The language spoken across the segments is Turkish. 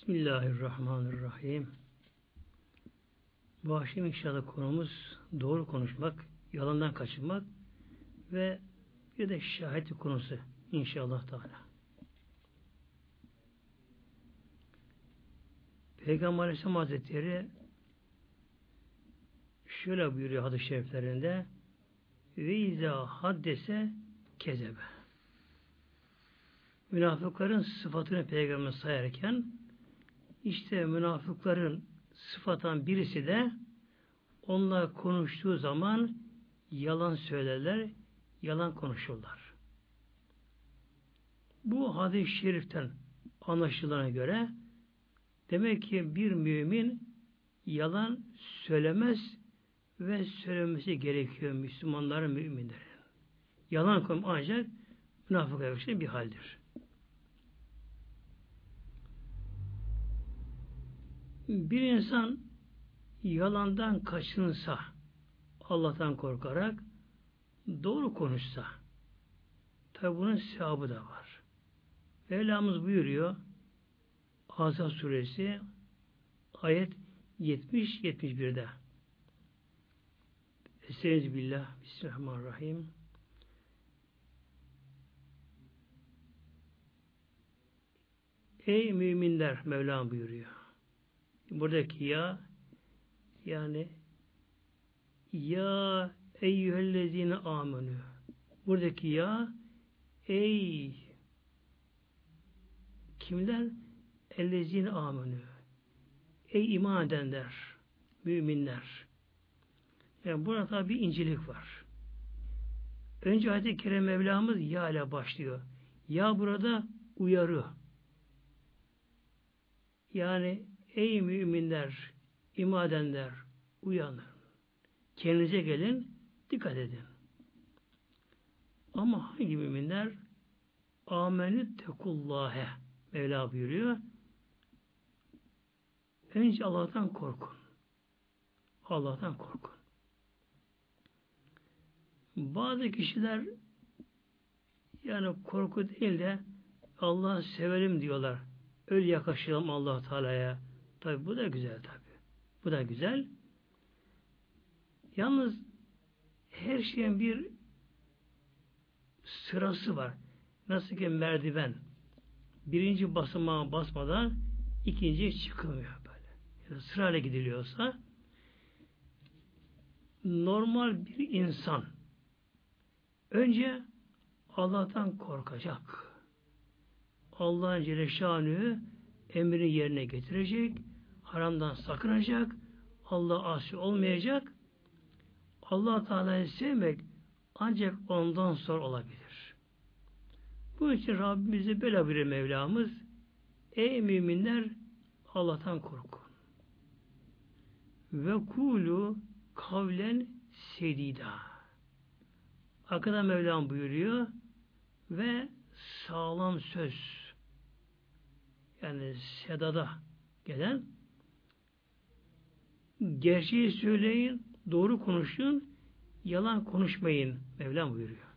Bismillahirrahmanirrahim. Bu akşam inşallah konumuz doğru konuşmak, yalandan kaçınmak ve bir de şahit konusu inşallah Teala. Peygamber Aleyhisselam Hazretleri şöyle buyuruyor hadis-i şeriflerinde ve izâ haddese kezebe. Münafıkların sıfatını Peygamber sayarken işte münafıkların sıfatan birisi de onlar konuştuğu zaman yalan söylerler, yalan konuşurlar. Bu hadis-i şeriften anlaşılana göre demek ki bir mümin yalan söylemez ve söylemesi gerekiyor Müslümanların müminlerin. Yalan konu ancak münafık bir haldir. Bir insan yalandan kaçınsa, Allah'tan korkarak doğru konuşsa, tabi bunun sevabı da var. Mevlamız buyuruyor, Azaz suresi ayet 70-71'de. Estaizu billah, Bismillahirrahmanirrahim. Ey müminler Mevlam buyuruyor. Buradaki ya yani ya eyyühellezine amenü. Buradaki ya ey kimler? Ellezine amenü. Ey iman edenler, müminler. Yani burada tabi bir incelik var. Önce ayet-i kerem Mevlamız ya ile başlıyor. Ya burada uyarı. Yani ey müminler, imadenler, uyanın. Kendinize gelin, dikkat edin. Ama hangi müminler? Amenü tekullâhe. Mevla buyuruyor. Önce Allah'tan korkun. Allah'tan korkun. Bazı kişiler yani korku değil de Allah'ı severim diyorlar. Öyle yaklaşalım allah Teala'ya. Tabi bu da güzel tabi. Bu da güzel. Yalnız her şeyin bir sırası var. Nasıl ki merdiven birinci basamağa basmadan ikinciye çıkılmıyor böyle. Yani sırayla gidiliyorsa normal bir insan önce Allah'tan korkacak. Allah'ın Celle emrini yerine getirecek, haramdan sakınacak, Allah asi olmayacak. Allah Teala'yı sevmek ancak ondan sonra olabilir. Bu için Rabbimize böyle bir Mevlamız Ey müminler Allah'tan korkun. Ve kulu kavlen sedida. Arkada Mevlam buyuruyor ve sağlam söz yani sedada gelen gerçeği söyleyin, doğru konuşun, yalan konuşmayın. Mevlam buyuruyor.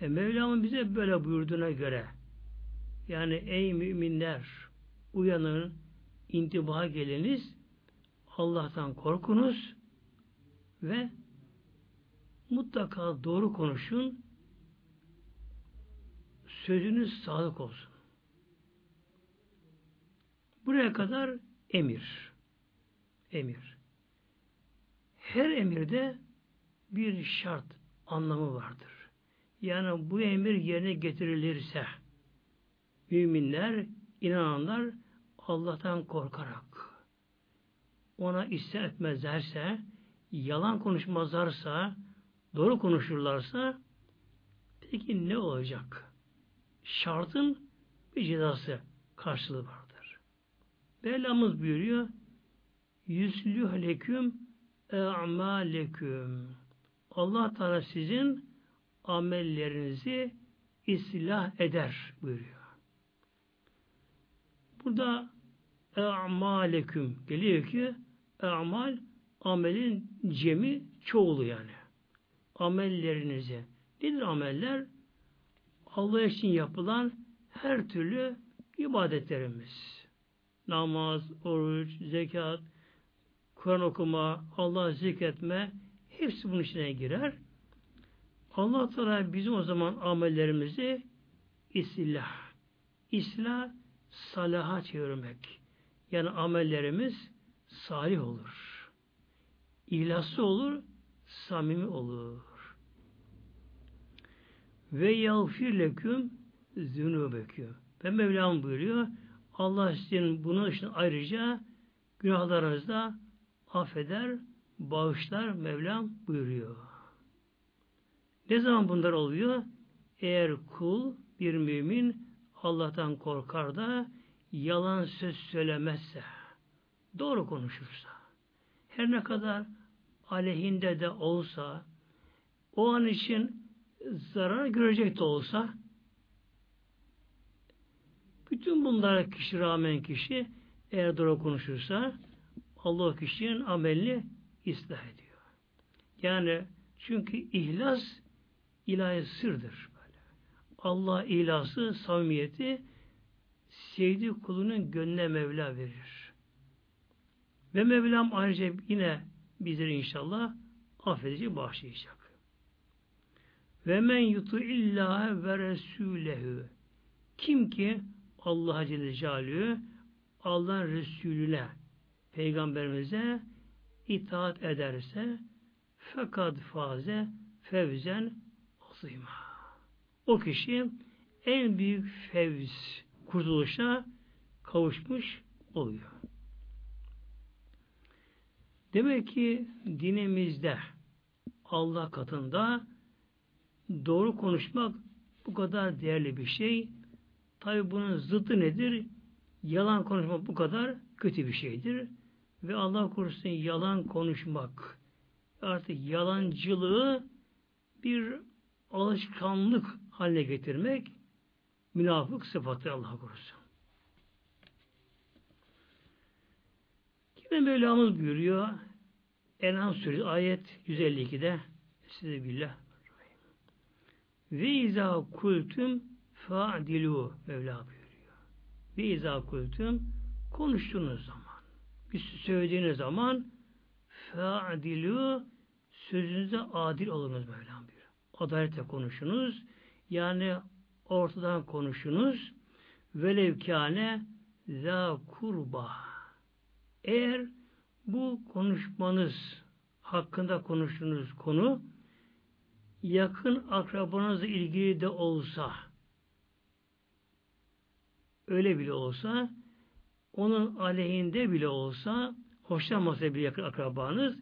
E Mevlam'ın bize böyle buyurduğuna göre yani ey müminler uyanın, intibaha geliniz, Allah'tan korkunuz ve mutlaka doğru konuşun, sözünüz sağlık olsun. Buraya kadar emir. Emir. Her emirde bir şart anlamı vardır. Yani bu emir yerine getirilirse müminler, inananlar Allah'tan korkarak ona isyan etmezlerse, yalan konuşmazlarsa, doğru konuşurlarsa peki ne olacak? Şartın bir cezası karşılığı vardır. Mevlamız buyuruyor Yüslüh leküm e'maleküm Allah Teala sizin amellerinizi islah eder buyuruyor. Burada e'maleküm geliyor ki e'mal amelin cemi çoğulu yani. Amellerinizi. Nedir ameller? Allah için yapılan her türlü ibadetlerimiz. Namaz, oruç, zekat, Kur'an okuma, Allah zikretme hepsi bunun içine girer. Allah Teala bizim o zaman amellerimizi islah, islah salaha çevirmek. Yani amellerimiz salih olur. İhlaslı olur, samimi olur. Ve yağfir leküm zünubeküm. Ve Mevlam buyuruyor, Allah sizin bunun için ayrıca günahlarınızda affeder, bağışlar Mevlam buyuruyor. Ne zaman bunlar oluyor? Eğer kul, bir mümin Allah'tan korkar da yalan söz söylemezse, doğru konuşursa, her ne kadar aleyhinde de olsa, o an için zarar görecek de olsa, bütün bunlara kişi rağmen kişi eğer doğru konuşursa Allah kişinin amelini ıslah ediyor. Yani çünkü ihlas ilahi sırdır. Allah ilası, samimiyeti sevdiği kulunun gönlüne Mevla verir. Ve Mevlam ayrıca yine bizleri inşallah affedici bağışlayacak. Ve men yutu illaha ve resulehü kim ki Allah Celle Celaluhu Allah Resulüne Peygamberimize itaat ederse fakat faze fevzen azima. O kişi en büyük fevz kurtuluşa kavuşmuş oluyor. Demek ki dinimizde Allah katında doğru konuşmak bu kadar değerli bir şey. Tabi bunun zıttı nedir? Yalan konuşmak bu kadar kötü bir şeydir. Ve Allah korusun yalan konuşmak artık yalancılığı bir alışkanlık haline getirmek münafık sıfatı Allah korusun. Yine Mevlamız buyuruyor En'am suresi ayet 152'de size billah ve izâ kultum fa'dilu Mevla buyuruyor. Ve izâ kultum konuştuğunuz zaman bir söylediğiniz zaman fa'dilu sözünüze adil olunuz Mevlam buyuruyor. Adaletle konuşunuz. Yani ortadan konuşunuz. Velev kâne za kurba. Eğer bu konuşmanız hakkında konuştuğunuz konu yakın akrabanızla ilgili de olsa öyle bile olsa onun aleyhinde bile olsa hoşlanmasa bir yakın akrabanız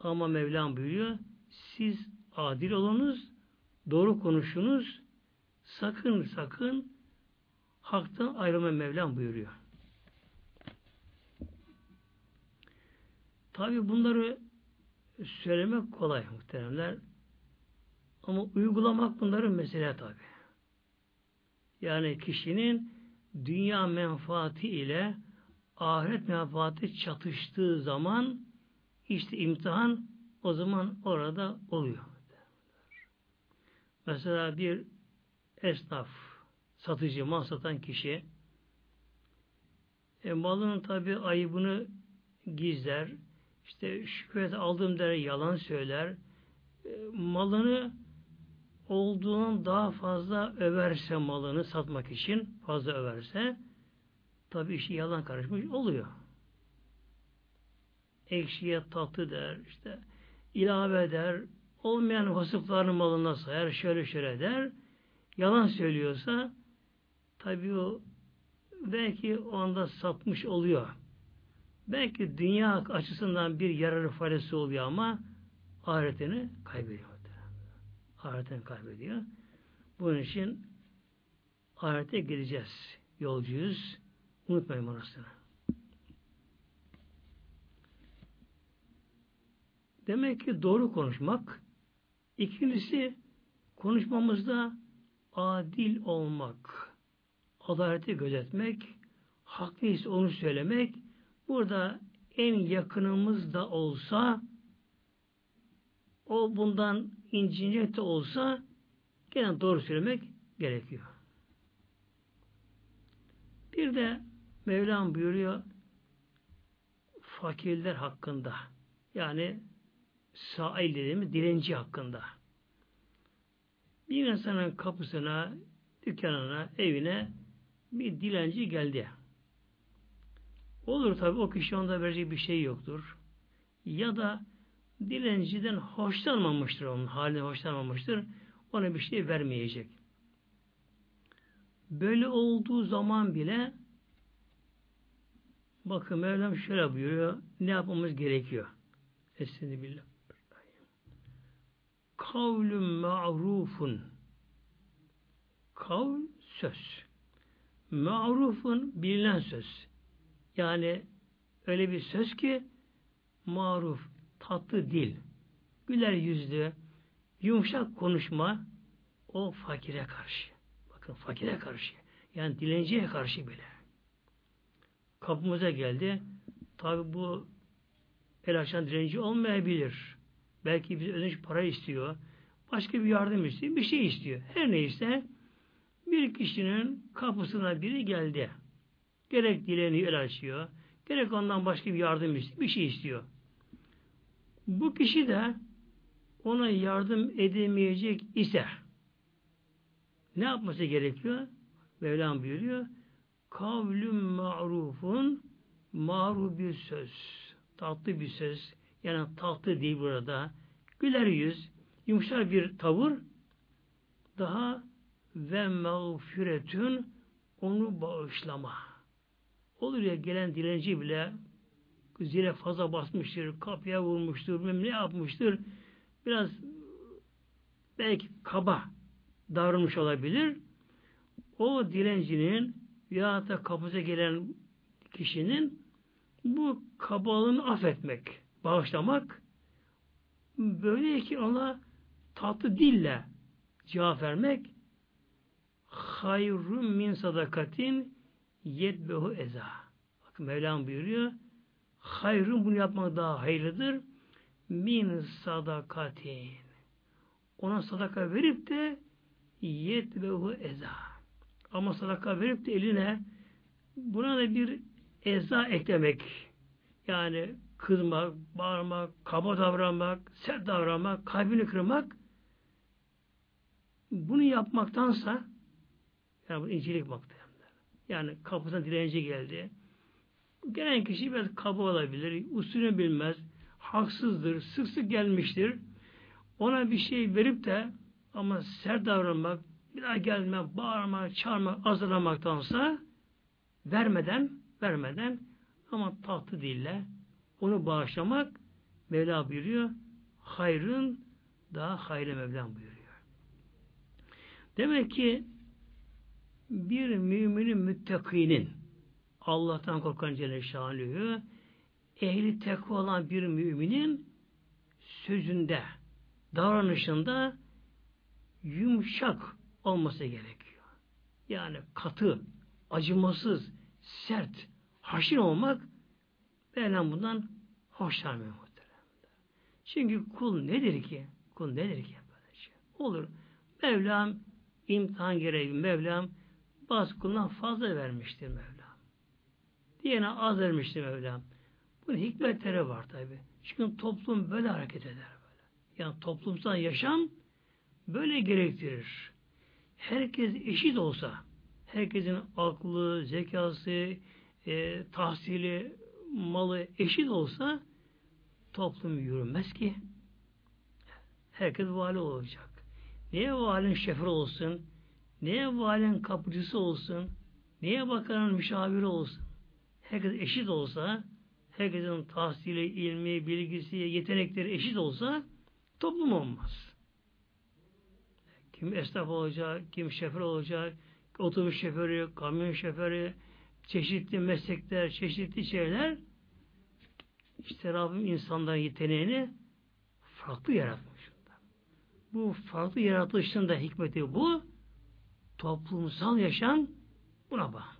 ama Mevlam buyuruyor siz adil olunuz doğru konuşunuz sakın sakın haktan ayrılma Mevlam buyuruyor. Tabi bunları söylemek kolay muhteremler. Ama uygulamak bunların mesele tabi. Yani kişinin dünya menfaati ile ahiret menfaati çatıştığı zaman işte imtihan o zaman orada oluyor. Mesela bir esnaf, satıcı, mal satan kişi e, malının tabi ayıbını gizler, işte şükret aldığım der yalan söyler, e, malını olduğunun daha fazla överse malını satmak için fazla överse tabi işi yalan karışmış oluyor. Ekşiye tatlı der, işte ilave eder, olmayan vasıflarını malına sayar, şöyle şöyle der, yalan söylüyorsa tabi o belki o anda satmış oluyor. Belki dünya açısından bir yararı faydası oluyor ama ahiretini kaybediyor ahiretten kaybediyor. Bunun için ahirete gideceğiz. Yolcuyuz. Unutmayın orasını. Demek ki doğru konuşmak. İkincisi konuşmamızda adil olmak. Adaleti gözetmek. Haklıysa onu söylemek. Burada en yakınımız da olsa o bundan incinecek de olsa gene doğru söylemek gerekiyor. Bir de Mevlam buyuruyor fakirler hakkında. Yani sail dediğimiz dilenci hakkında. Bir insanın kapısına, dükkanına, evine bir dilenci geldi. Olur tabi o kişi onda verecek bir şey yoktur. Ya da dilenciden hoşlanmamıştır onun haline hoşlanmamıştır. Ona bir şey vermeyecek. Böyle olduğu zaman bile bakın Mevlam şöyle buyuruyor. Ne yapmamız gerekiyor? Estağfirullah. Kavlüm ma'rufun Kavl söz. Ma'rufun bilinen söz. Yani öyle bir söz ki maruf, tatlı dil, güler yüzlü, yumuşak konuşma o fakire karşı. Bakın fakire karşı. Yani dilenciye karşı bile. Kapımıza geldi. Tabi bu el açan dilenci olmayabilir. Belki bir ödünç para istiyor. Başka bir yardım istiyor. Bir şey istiyor. Her neyse bir kişinin kapısına biri geldi. Gerek dileniyor, el açıyor. Gerek ondan başka bir yardım istiyor. Bir şey istiyor. Bu kişi de ona yardım edemeyecek ise ne yapması gerekiyor? Mevlam buyuruyor. Kavlüm ma'rufun maruf bir söz. Tatlı bir söz. Yani tatlı değil burada. Güler yüz, yumuşak bir tavır daha ve mağfiretün onu bağışlama. Olur ya gelen dilenci bile zile fazla basmıştır, kapıya vurmuştur, ne yapmıştır. Biraz belki kaba davranmış olabilir. O dilencinin ya da kapıza gelen kişinin bu kabalığını affetmek, bağışlamak böyle ki ona tatlı dille cevap vermek hayrun min sadakatin yetbehu eza. Bakın Mevlam buyuruyor hayrun bunu yapmak daha hayırlıdır min sadakatin. Ona sadaka verip de yetbehu eza. Ama sadaka verip de eline buna da bir eza eklemek. Yani kızmak, bağırmak, kaba davranmak, sert davranmak, kalbini kırmak bunu yapmaktansa yani bu incilik baktı. Yani kapısına direnci geldi. Gelen kişi biraz kaba olabilir, usulünü bilmez, haksızdır, sık sık gelmiştir. Ona bir şey verip de ama sert davranmak, bir daha gelme, bağırma, çağırma, hazırlamaktansa vermeden, vermeden ama tatlı dille onu bağışlamak Mevla buyuruyor. Hayrın daha hayırlı Mevlam buyuruyor. Demek ki bir müminin müttakinin Allah'tan korkan Celle Şanlığı ehli tekva olan bir müminin sözünde, davranışında yumuşak olması gerekiyor. Yani katı, acımasız, sert, haşin olmak Mevlam bundan hoşlanmıyor muhtemelen. Çünkü kul nedir ki? Kul nedir ki? Böylece? Olur. Mevlam imtihan gereği Mevlam bazı kuluna fazla vermiştir Mevlam. Diğerine az vermiştir Mevlam. Bunun hikmetleri var tabi. Çünkü toplum böyle hareket eder. Böyle. Yani toplumsal yaşam böyle gerektirir. Herkes eşit olsa, herkesin aklı, zekası, e, tahsili, malı eşit olsa toplum yürümez ki. Herkes vali olacak. Niye valin şoför olsun? Niye valin kapıcısı olsun? Niye bakanın müşaviri olsun? Herkes eşit olsa, herkesin tahsili, ilmi, bilgisi, yetenekleri eşit olsa toplum olmaz. Kim esnaf olacak, kim şoför olacak, otobüs şoförü, kamyon şoförü, çeşitli meslekler, çeşitli şeyler işte Rabbim insanların yeteneğini farklı yaratmış. Bu farklı yaratılışın da hikmeti bu. Toplumsal yaşam buna bağlı.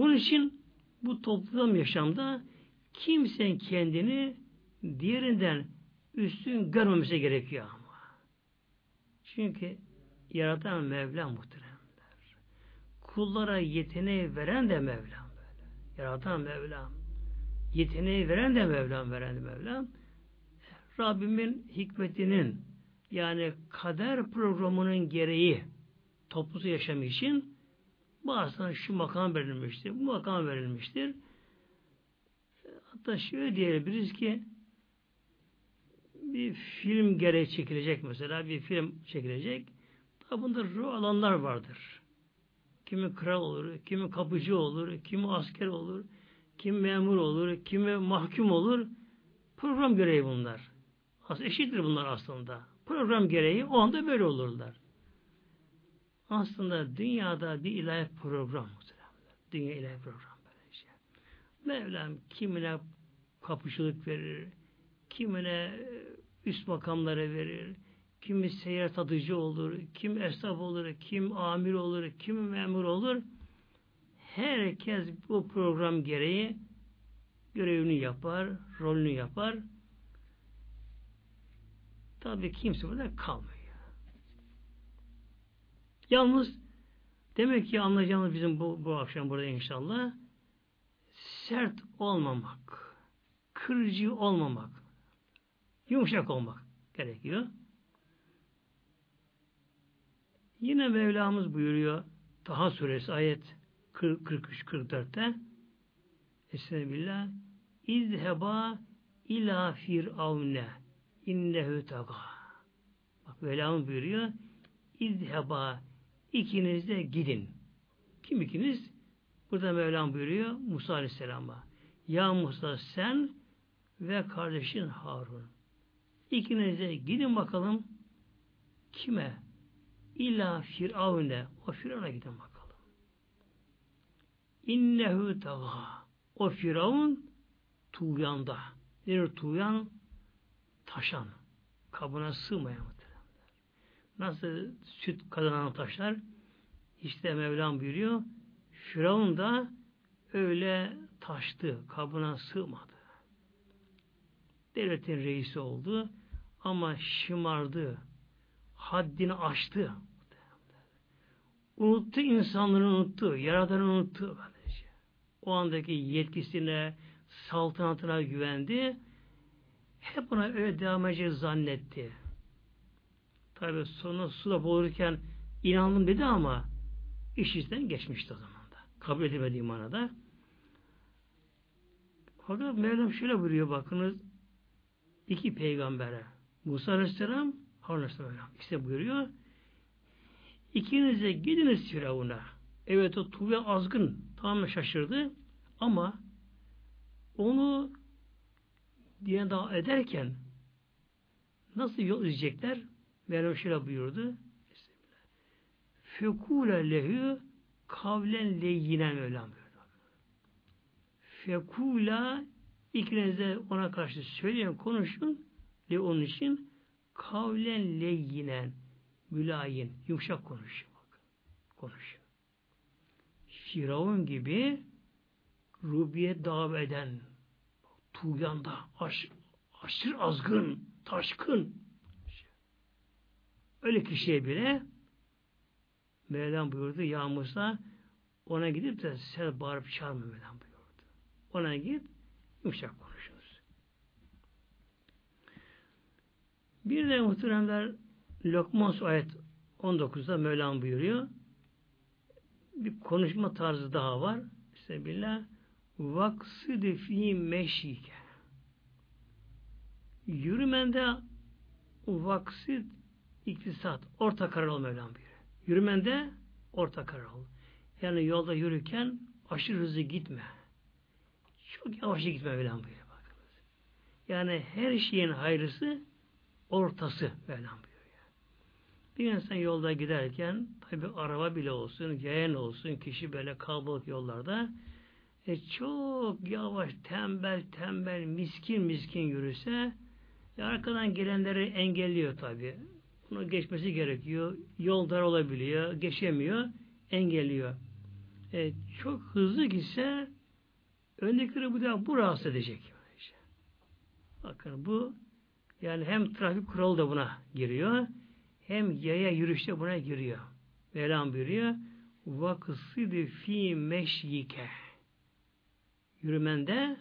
Bunun için bu toplum yaşamda kimsenin kendini diğerinden üstün görmemesi gerekiyor ama. Çünkü yaratan Mevla muhteremler. kullara yeteneği veren de Mevlam böyle. Yaratan Mevlam. Yeteneği veren de Mevlam, veren de Mevlam. Rabbimin hikmetinin yani kader programının gereği toplusu yaşam için bazılarına şu makam verilmiştir, bu makam verilmiştir. Hatta şöyle diyebiliriz ki bir film gereği çekilecek mesela, bir film çekilecek. Tabi bunda ruh alanlar vardır. Kimi kral olur, kimi kapıcı olur, kimi asker olur, kim memur olur, kimi mahkum olur. Program gereği bunlar. Aslında eşittir bunlar aslında. Program gereği o anda böyle olurlar. Aslında dünyada bir ilahi program. Dünya ilahi program böyle şey. Mevlam kimine kapışılık verir, kimine üst makamlara verir, kimi seyyar tadıcı olur, kim esnaf olur, kim amir olur, kim memur olur. Herkes bu program gereği görevini yapar, rolünü yapar. Tabi kimse burada kalmıyor. Yalnız demek ki anlayacağımız bizim bu, bu akşam burada inşallah. Sert olmamak, kırıcı olmamak, yumuşak olmak gerekiyor. Yine Mevlamız buyuruyor Taha suresi ayet 43-44'te Estağfirullah. İzheba ila firavne innehu taga Bak Mevlamız buyuruyor İzheba ikiniz de gidin. Kim ikiniz? Burada Mevlam buyuruyor Musa Aleyhisselam'a. Ya Musa sen ve kardeşin Harun. İkiniz de gidin bakalım kime? İlla firavune. O firavuna gidin bakalım. İnnehu taga. O firavun tuğyanda. Nedir tuğyan? Taşan. Kabına sığmayan Nasıl süt kazanan taşlar? İşte Mevlam buyuruyor. Firavun da öyle taştı. Kabına sığmadı. Devletin reisi oldu. Ama şımardı. Haddini aştı. Unuttu insanları unuttu. Yaradanı unuttu. O andaki yetkisine, saltanatına güvendi. Hep ona öyle devam edeceği zannetti. Tabi sonra suda boğulurken inandım dedi ama iş işten geçmişti o zaman da. Kabul edilmediği manada. Fakat Mevlam şöyle buyuruyor bakınız iki peygambere Musa Aleyhisselam Harun Aleyhisselam ikisi buyuruyor İkiniz de gidiniz Firavun'a. Evet o Tuve azgın tamamen şaşırdı ama onu diye daha ederken nasıl yol izleyecekler? Mevlam şöyle buyurdu. Fekule lehü kavlen leyyinen Mevlam buyurdu. Fekula ikiniz de ona karşı söyleyin, konuşun ve onun için kavlen leyyinen mülayin, yumuşak konuşun. Bak. Konuşun. Firavun gibi rubiye davet eden tuğyanda aş, aşırı azgın, taşkın öyle kişiye bile Mevlam buyurdu ya Musa ona gidip de sen bağırıp çağırma Mevlam buyurdu. Ona git yumuşak konuşunuz. Bir de muhteremler Lokman ayet 19'da Mevlam buyuruyor. Bir konuşma tarzı daha var. Bismillah. Vaksıdı fi meşike. Yürümende vaksit iktisat, orta karar ol Mevlam buyuruyor. Yürümende orta karar ol. Yani yolda yürürken aşırı hızlı gitme. Çok yavaş gitme Mevlam buyuruyor. Bakınız. Yani her şeyin hayırlısı ortası Mevlam buyuruyor. Bir insan yolda giderken tabi araba bile olsun, yayan olsun, kişi böyle kalabalık yollarda e, çok yavaş, tembel, tembel, miskin, miskin yürüse e, arkadan gelenleri engelliyor tabi. Bunu geçmesi gerekiyor. Yol dar olabiliyor, geçemiyor, engelliyor. E, çok hızlı gitse öndekileri bu da bu rahatsız edecek. Bakın bu yani hem trafik kuralı da buna giriyor hem yaya yürüyüşte buna giriyor. Mevlam buyuruyor. vakısıdı fi meşyike yürümende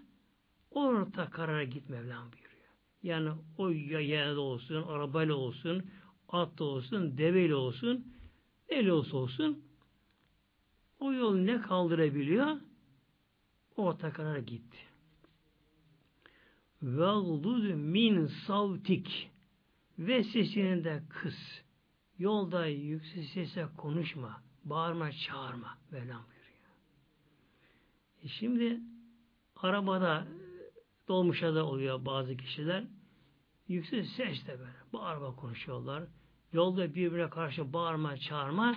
orta karara git Mevlam buyuruyor. Yani o yayada olsun, arabayla olsun, atla olsun, deveyle olsun, neyle olsa olsun o yol ne kaldırabiliyor? Orta karara gitti. Ve'gdud min savtik ve sesini de kıs. Yolda yüksek sesle konuşma, bağırma, çağırma. Mevlam buyuruyor. E şimdi arabada dolmuşa da oluyor bazı kişiler. Yüksek sesle böyle bağırma konuşuyorlar. Yolda birbirine karşı bağırma, çağırma.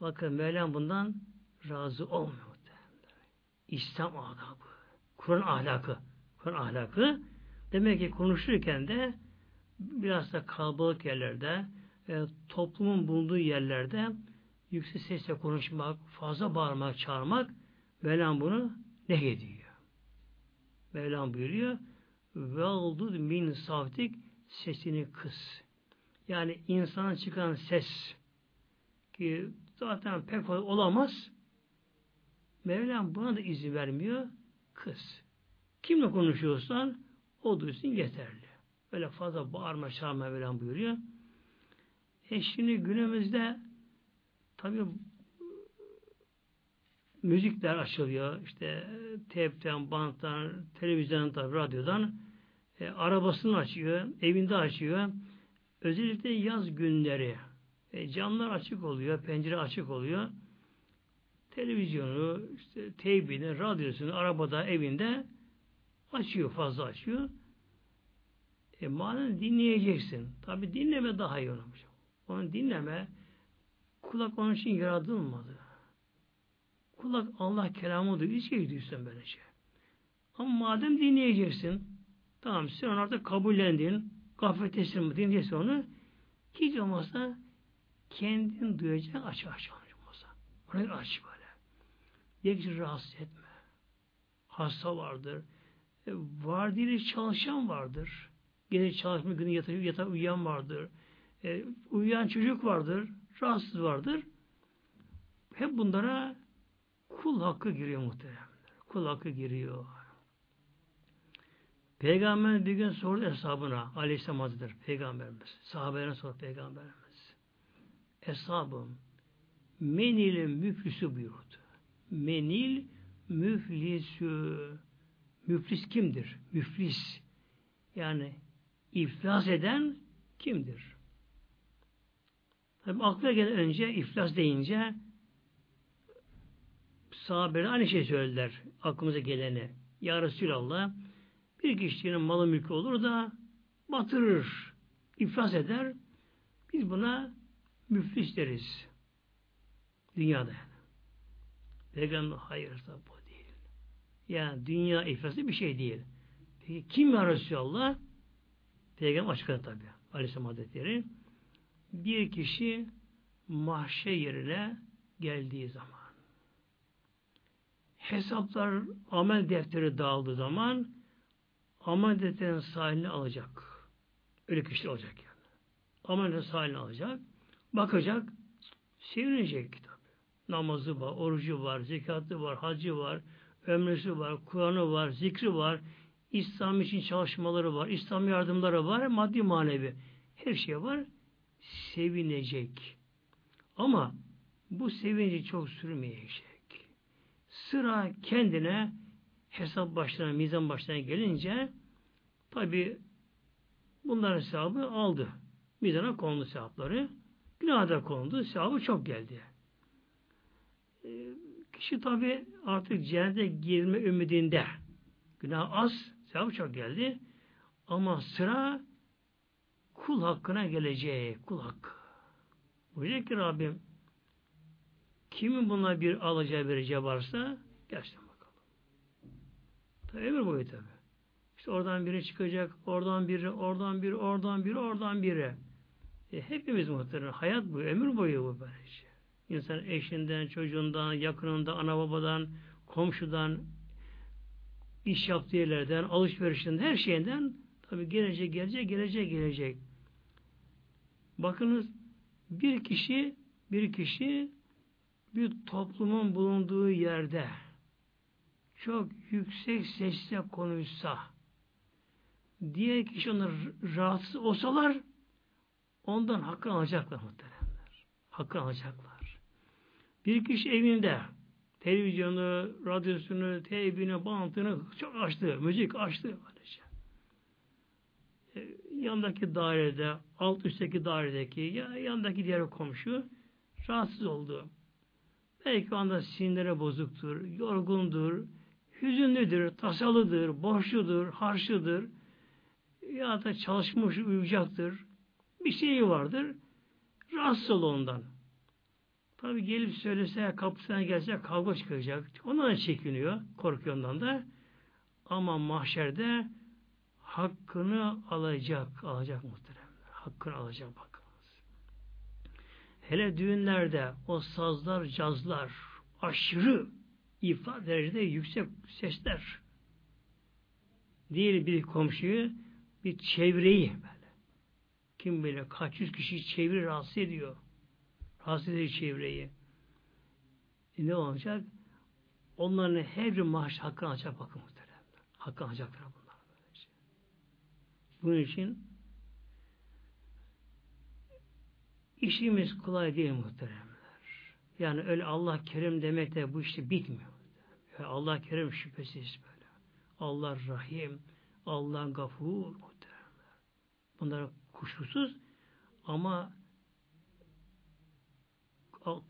Bakın Mevlam bundan razı olmuyor. İslam adabı, Kur'an ahlakı, Kur'an ahlakı. Demek ki konuşurken de biraz da kalabalık yerlerde, e, toplumun bulunduğu yerlerde yüksek sesle konuşmak, fazla bağırmak, çağırmak Mevlam bunu ne ediyor? Mevlam buyuruyor ve oldu min savtik sesini kıs. Yani insanın çıkan ses ki zaten pek olamaz. Mevlam buna da izin vermiyor. Kız. Kimle konuşuyorsan o duysun yeterli. Böyle fazla bağırma çağırma Mevlam buyuruyor. E şimdi günümüzde tabi müzikler açılıyor. İşte tepten, banttan, televizyondan, radyodan e, arabasını açıyor, evinde açıyor. Özellikle yaz günleri e, camlar açık oluyor, pencere açık oluyor. Televizyonu, işte teybini, radyosunu arabada, evinde açıyor, fazla açıyor. E madem dinleyeceksin. Tabi dinleme daha iyi olmuş. Onu dinleme kulak onun için yaratılmadı. Kulak Allah kelamı Hiç şey duysun böyle şey. Ama madem dinleyeceksin tamam sen onu artık kabullendin gaflet teslim dinleyeceksin onu hiç olmazsa kendin duyacak aç aç olmazsa. Onu aç böyle. Diye rahatsız etme. Hasta vardır. E, var diye çalışan vardır. Gece çalışma günü yatar, yatar uyuyan vardır. E, uyuyan çocuk vardır. Rahatsız vardır. Hep bunlara kul hakkı giriyor muhteremler. Kul hakkı giriyor. Peygamber bir gün sordu hesabına Aleyhisselam Hazretleri Peygamberimiz. Sahabelerine sordu Peygamberimiz. Hesabım menil müflüsü buyurdu. Menil müflisü müflis kimdir? Müflis yani iflas eden kimdir? Tabi akla gelen önce iflas deyince sahabeler aynı şey söylediler aklımıza geleni. Ya Resulallah bir kişinin malı mülkü olur da batırır, iflas eder. Biz buna müflis deriz. Dünyada yani. Peygamber hayır bu değil. Yani dünya iflası bir şey değil. Peki kim ya Resulallah? Peygamber açıkladı tabi. Aleyhisselam Hazretleri. Bir kişi mahşer yerine geldiği zaman hesaplar amel defteri dağıldığı zaman defterinin sahilini alacak. Öyle kişi olacak yani. Defterinin sahilini alacak. Bakacak. Sevinecek tabi. Namazı var, orucu var, zekatı var, hacı var, ömresi var, Kur'an'ı var, zikri var, İslam için çalışmaları var, İslam yardımları var, maddi manevi. Her şey var. Sevinecek. Ama bu sevinci çok sürmeyecek. Sıra kendine hesap başlarına, mizan başlarına gelince tabi bunların hesabı aldı. Mizana kondu sevapları. Günah da kondu. Sevabı çok geldi. E, kişi tabi artık cennete girme ümidinde günah az, sevabı çok geldi. Ama sıra kul hakkına gelecek. Kul hakkı. Buyuracak ki Rabbim kimin buna bir alacağı vereceği varsa gerçekten bakalım. Tabi ömür boyu tabi. İşte oradan biri çıkacak, oradan biri, oradan biri, oradan biri, oradan biri. E, hepimiz muhtemelen. Hayat bu, ömür boyu bu böylece. Şey. İnsan eşinden, çocuğundan, yakınından, ana babadan, komşudan, iş yaptığı yerlerden, alışverişinden, her şeyinden tabi gelecek, gelecek, gelecek, gelecek. Bakınız bir kişi bir kişi bir toplumun bulunduğu yerde çok yüksek sesle konuşsa diğer kişi onlar rahatsız olsalar ondan hakkı alacaklar muhteremler. Hakkı alacaklar. Bir kişi evinde televizyonu, radyosunu, teybini, bantını çok açtı, müzik açtı. Böylece. E, yanındaki dairede, alt üstteki dairedeki, ya yanındaki diğer komşu rahatsız oldu. Belki o anda sinirleri bozuktur, yorgundur, hüzünlüdür, tasalıdır, borçludur, harçlıdır ya da çalışmış uyuyacaktır. Bir şeyi vardır. Rahatsız ondan. Tabi gelip söylese, kapısına gelse kavga çıkacak. Ondan da çekiniyor. Korkuyor ondan da. Ama mahşerde hakkını alacak. Alacak muhteremler. Hakkını alacak bakınız. Hele düğünlerde o sazlar, cazlar aşırı ifade derecede yüksek sesler. Değil bir komşuyu bir çevreyi böyle. Kim bilir kaç yüz kişi çeviri rahatsız ediyor. Rahatsız ediyor çevreyi. E ne olacak? Onların her bir maaş hakkını alacak bakın muhtemelen. Hakkını alacaklar bunlar. Böylece. Bunun için işimiz kolay değil muhteremler. Yani öyle Allah kerim demek de bu işte bitmiyor. Allah kerim şüphesiz böyle. Allah rahim, Allah gafur muhteremler. Bunlar kuşkusuz ama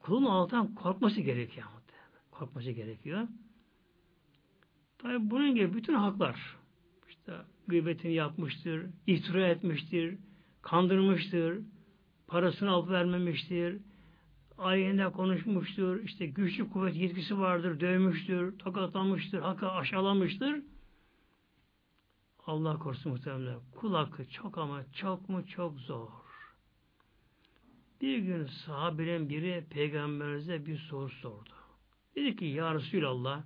kulun Allah'tan korkması gerekiyor. Korkması gerekiyor. Tabi bunun gibi bütün haklar işte gıybetini yapmıştır, iftira etmiştir, kandırmıştır, parasını alıp vermemiştir, ayinde konuşmuştur, işte güçlü kuvvet yetkisi vardır, dövmüştür, tokatlamıştır, hakkı aşağılamıştır. Allah korusun muhtemelen. Kul hakkı çok ama çok mu çok zor. Bir gün sahabenin biri peygamberimize bir soru sordu. Dedi ki ya Resulallah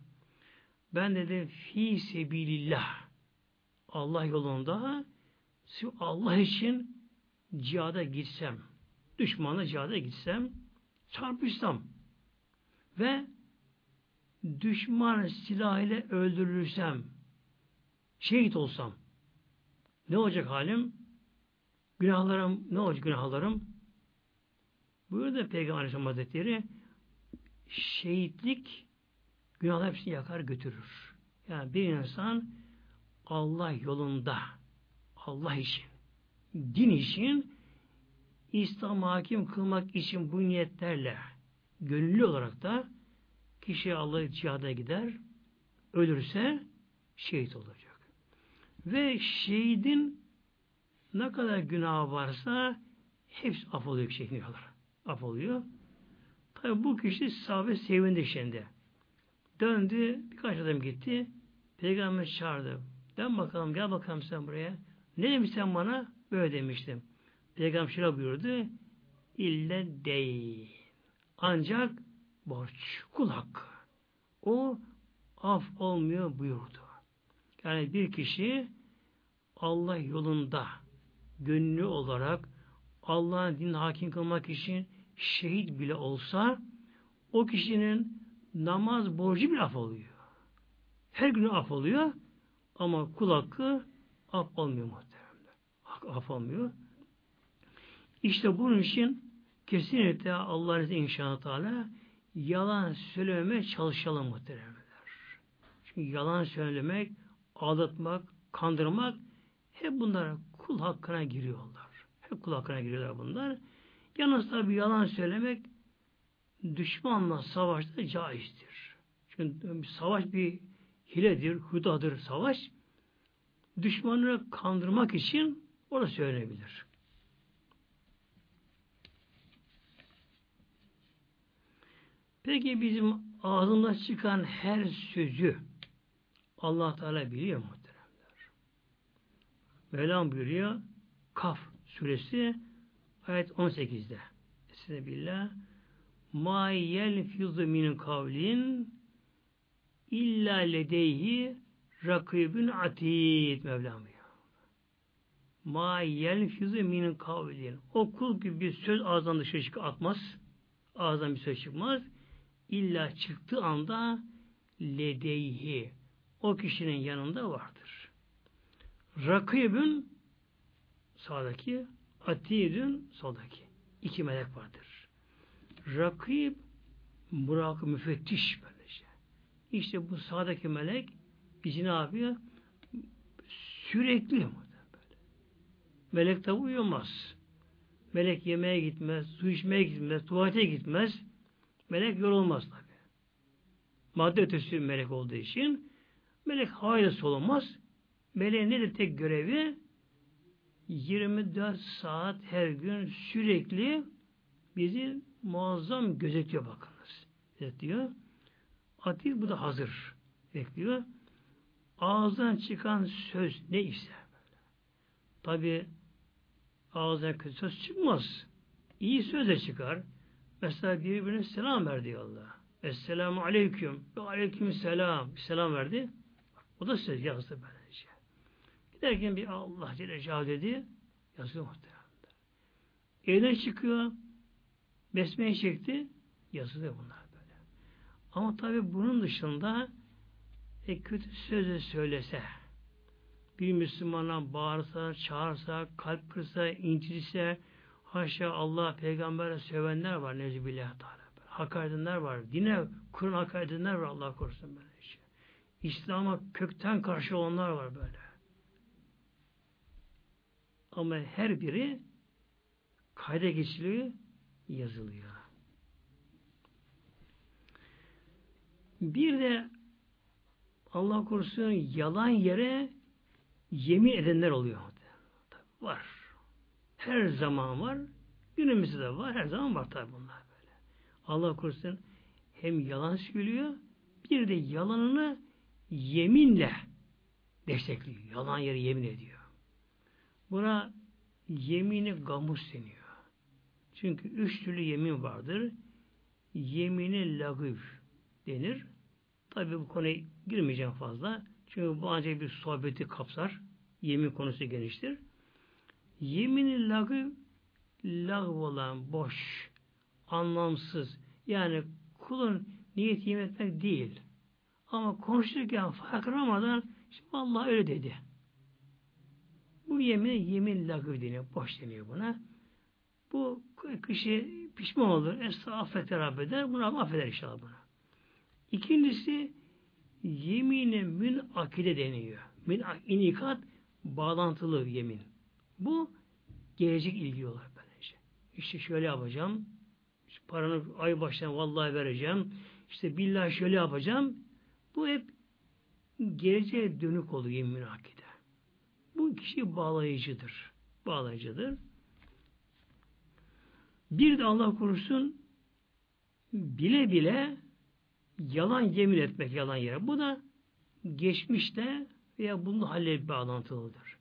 ben dedi fi sebilillah Allah yolunda Allah için cihada gitsem düşmanla cihada gitsem çarpışsam ve düşman silahıyla öldürülürsem şehit olsam ne olacak halim? Günahlarım ne olacak günahlarım? Buyurdu Peygamber Aleyhisselam Hazretleri şehitlik günahlar hepsini yakar götürür. Yani bir insan Allah yolunda Allah için din için İslam hakim kılmak için bu niyetlerle gönüllü olarak da kişi Allah cihada gider ölürse şehit olacak. Ve şehidin ne kadar günah varsa hepsi af oluyor diyorlar. Af oluyor. Tabi bu kişi sahabe sevindi şimdi. Döndü, birkaç adam gitti. Peygamber çağırdı. Dön bakalım, gel bakalım sen buraya. Ne demişsen bana? Böyle demiştim. Peygamber şöyle buyurdu. İlle değil. Ancak borç, kul hakkı. O af olmuyor buyurdu. Yani bir kişi Allah yolunda gönüllü olarak Allah'ın dinine hakim kılmak için şehit bile olsa o kişinin namaz borcu bile af oluyor. Her gün af oluyor ama kul hakkı af olmuyor muhtemelen. Hak af olmuyor. İşte bunun için kesinlikle Allah'ın izniyle inşallah Teala yalan söylememeye çalışalım muhteremler. Çünkü yalan söylemek, aldatmak, kandırmak hep bunlar kul hakkına giriyorlar. Hep kul hakkına giriyorlar bunlar. Yalnız tabi yalan söylemek düşmanla savaşta caizdir. Çünkü savaş bir hiledir, hudadır savaş. Düşmanı kandırmak için o da söylenebilir. Peki bizim ağzımdan çıkan her sözü Allah Teala biliyor muhteremler. Mevlam buyuruyor Kaf suresi ayet 18'de. Estağfirullah. Ma yelfizu min kavlin illa ledeyhi rakibün atid Mevlam buyuruyor. Ma yelfizu min kavlin. O kul gibi bir söz ağzından dışarı çıkıp atmaz. Ağzından bir söz çıkmaz illa çıktığı anda ledeyhi o kişinin yanında vardır. Rakibün sağdaki, atidün soldaki. iki melek vardır. Rakib murak müfettiş böylece. İşte bu sağdaki melek bizi ne yapıyor? Sürekli böyle. Melek tabi uyumaz. Melek yemeğe gitmez, su içmeye gitmez, tuvalete gitmez. Melek yorulmaz tabi. Madde ötesi melek olduğu için melek hayır solunmaz. Meleğin nedir tek görevi? 24 saat her gün sürekli bizi muazzam gözetliyor bakınız. Gözetliyor. Atil bu da hazır. Bekliyor. Ağızdan çıkan söz ne ise tabi ağızdan kötü söz çıkmaz. İyi söz de çıkar. Mesela birbirine selam verdi Allah. Esselamu aleyküm. Ve aleyküm selam. Selam verdi. O da söz yazdı böylece. Giderken bir Allah Celle Celaluhu dedi. Yazıyor muhtemelen. Evden çıkıyor. Besmeyi çekti. Yazılıyor bunlar böyle. Ama tabi bunun dışında e, kötü sözü söylese bir Müslümana bağırsa, çağırsa, kalp kırsa, incitse, haşa Allah peygambere sövenler var nezibillah teala. Hakaret edenler var. Dine Kur'an hakaret edenler var Allah korusun işte. İslam'a kökten karşı olanlar var böyle. Ama her biri kayda geçiliyor, yazılıyor. Bir de Allah korusun yalan yere yemin edenler oluyor. Var. Her zaman var. Günümüzde de var. Her zaman var tabi bunlar böyle. Allah korusun hem yalan söylüyor bir de yalanını yeminle destekliyor. Yalan yere yemin ediyor. Buna yemini gamus deniyor. Çünkü üç türlü yemin vardır. Yemini lagıv denir. Tabi bu konuya girmeyeceğim fazla. Çünkü bu ancak bir sohbeti kapsar. Yemin konusu geniştir. Yemini lagı lagv olan, boş, anlamsız. Yani kulun niyet yemin etmek değil. Ama konuşurken farkına işte Allah öyle dedi. Bu yemin yemin lagı deniyor. Boş deniyor buna. Bu kişi pişman olur. Esra affet eder. Buna affeder inşallah buna. İkincisi yemine mün akide deniyor. Mün inikat bağlantılı yemin. Bu gelecek ilgili olur böylece. İşte şöyle yapacağım. İşte paranı ay baştan vallahi vereceğim. İşte billahi şöyle yapacağım. Bu hep geleceğe dönük oluyor yemin akide. Bu kişi bağlayıcıdır. Bağlayıcıdır. Bir de Allah korusun bile bile yalan yemin etmek yalan yere. Bu da geçmişte veya bunun halle bağlantılıdır.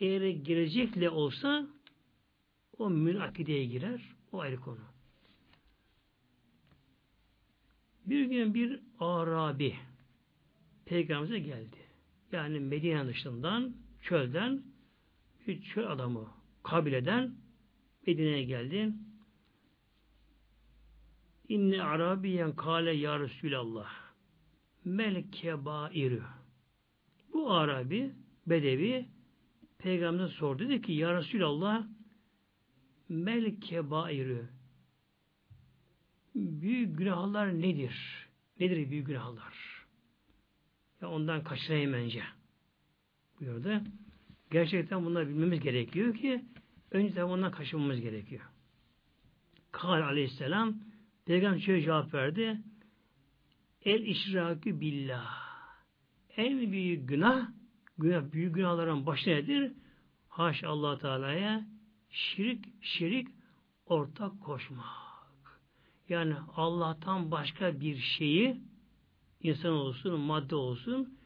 Eğer gelecekle olsa o münakideye girer. O ayrı konu. Bir gün bir Arabi Peygamberimize geldi. Yani Medine dışından, çölden bir çöl adamı kabileden Medine'ye geldi. İnne Arabiyen kale ya Resulallah mel kebairü bu Arabi Bedevi Peygamber'e sordu. Dedi ki Ya Resulallah mel kebairü büyük günahlar nedir? Nedir büyük günahlar? Ya ondan kaçınayım önce. Buyurdu. Gerçekten bunları bilmemiz gerekiyor ki önce ondan kaçınmamız gerekiyor. Kal aleyhisselam Peygamber şöyle cevap verdi. El işrakü billah. En büyük günah, günah büyük günahların başı nedir? Haş Allah Teala'ya şirik, şirik ortak koşmak. Yani Allah'tan başka bir şeyi insan olsun, madde olsun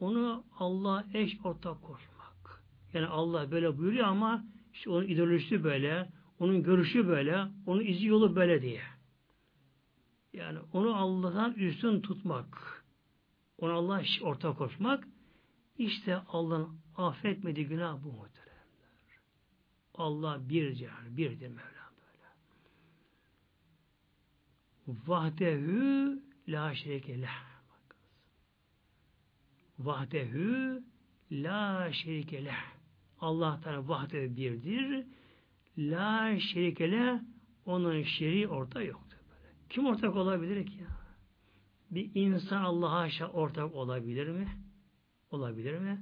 onu Allah eş ortak koşmak. Yani Allah böyle buyuruyor ama işte onun ideolojisi böyle, onun görüşü böyle, onun izi yolu böyle diye. Yani onu Allah'tan üstün tutmak. Ona Allah ortak koşmak. işte Allah'ın affetmediği günah bu muhteremler. Allah bir cihar, birdir Mevlam böyle. Vahdehu la şerike leh. Vahdehu la şerike leh. Allah Teala vahdehu birdir. La şerike leh. Onun şeri orta yoktur. Böyle. Kim ortak olabilir ki ya? Bir insan Allah'a ortak olabilir mi? Olabilir mi?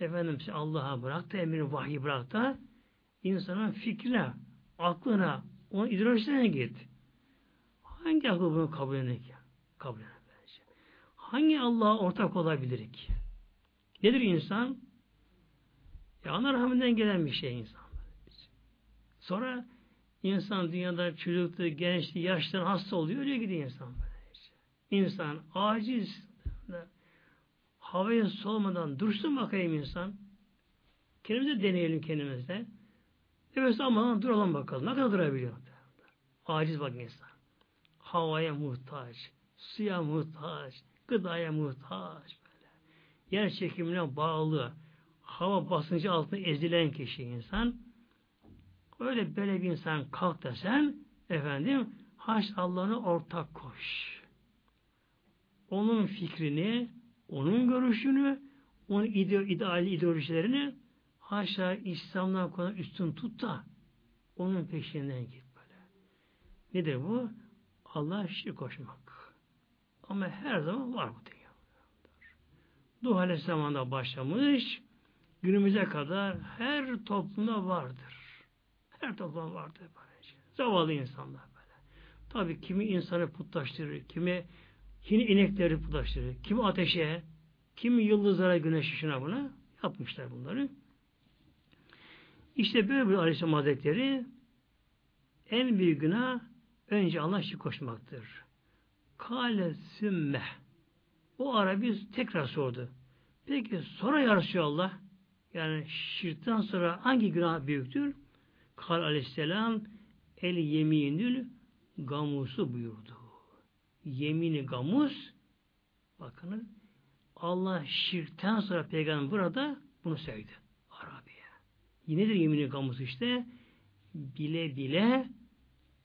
Efendim Allah'a bırak da emrini vahyi bırak da insanın fikrine, aklına, onun ideolojisine git. Hangi akıl bunu kabul eder ki? Kabul eder. Hangi Allah'a ortak olabilir ki? Nedir insan? Ya ana rahminden gelen bir şey insan. Sonra insan dünyada çocukluğu, gençliği, yaştan hasta oluyor, öyle gidiyor insan. İnsan aciz, havaya solmadan dursun bakayım insan. Kendimize deneyelim kendimizde. Nefes almadan duralım bakalım. Ne kadar durabiliyor? Aciz bak insan. Havaya muhtaç, suya muhtaç, gıdaya muhtaç. Yer çekimine bağlı, hava basıncı altında ezilen kişi insan. Öyle böyle bir insan kalk da sen efendim haş Allah'ını ortak koş. Onun fikrini, onun görüşünü, onun ide ideal ideolojilerini haşa İslam'dan konu üstün tut da onun peşinden git böyle. Nedir bu? Allah şirk koşmak. Ama her zaman var bu dünya. Nuh Aleyhisselam'da başlamış, günümüze kadar her toplumda vardır. Her toplum vardır böylece. Zavallı insanlar böyle. Tabi kimi insanı putlaştırır, kimi kimi inekleri putlaştırır, kimi ateşe, kimi yıldızlara, güneş ışığına buna yapmışlar bunları. İşte böyle bir Aleyhisselam Hazretleri en büyük günah önce Allah şirk koşmaktır. Kale sümme. O ara biz tekrar sordu. Peki sonra ya Allah yani şirkten sonra hangi günah büyüktür? Kal aleyhisselam el yeminül gamusu buyurdu. Yemini gamus bakınız Allah şirkten sonra peygamber burada bunu söyledi. Arabiye. Yinedir yemini gamus işte? Bile bile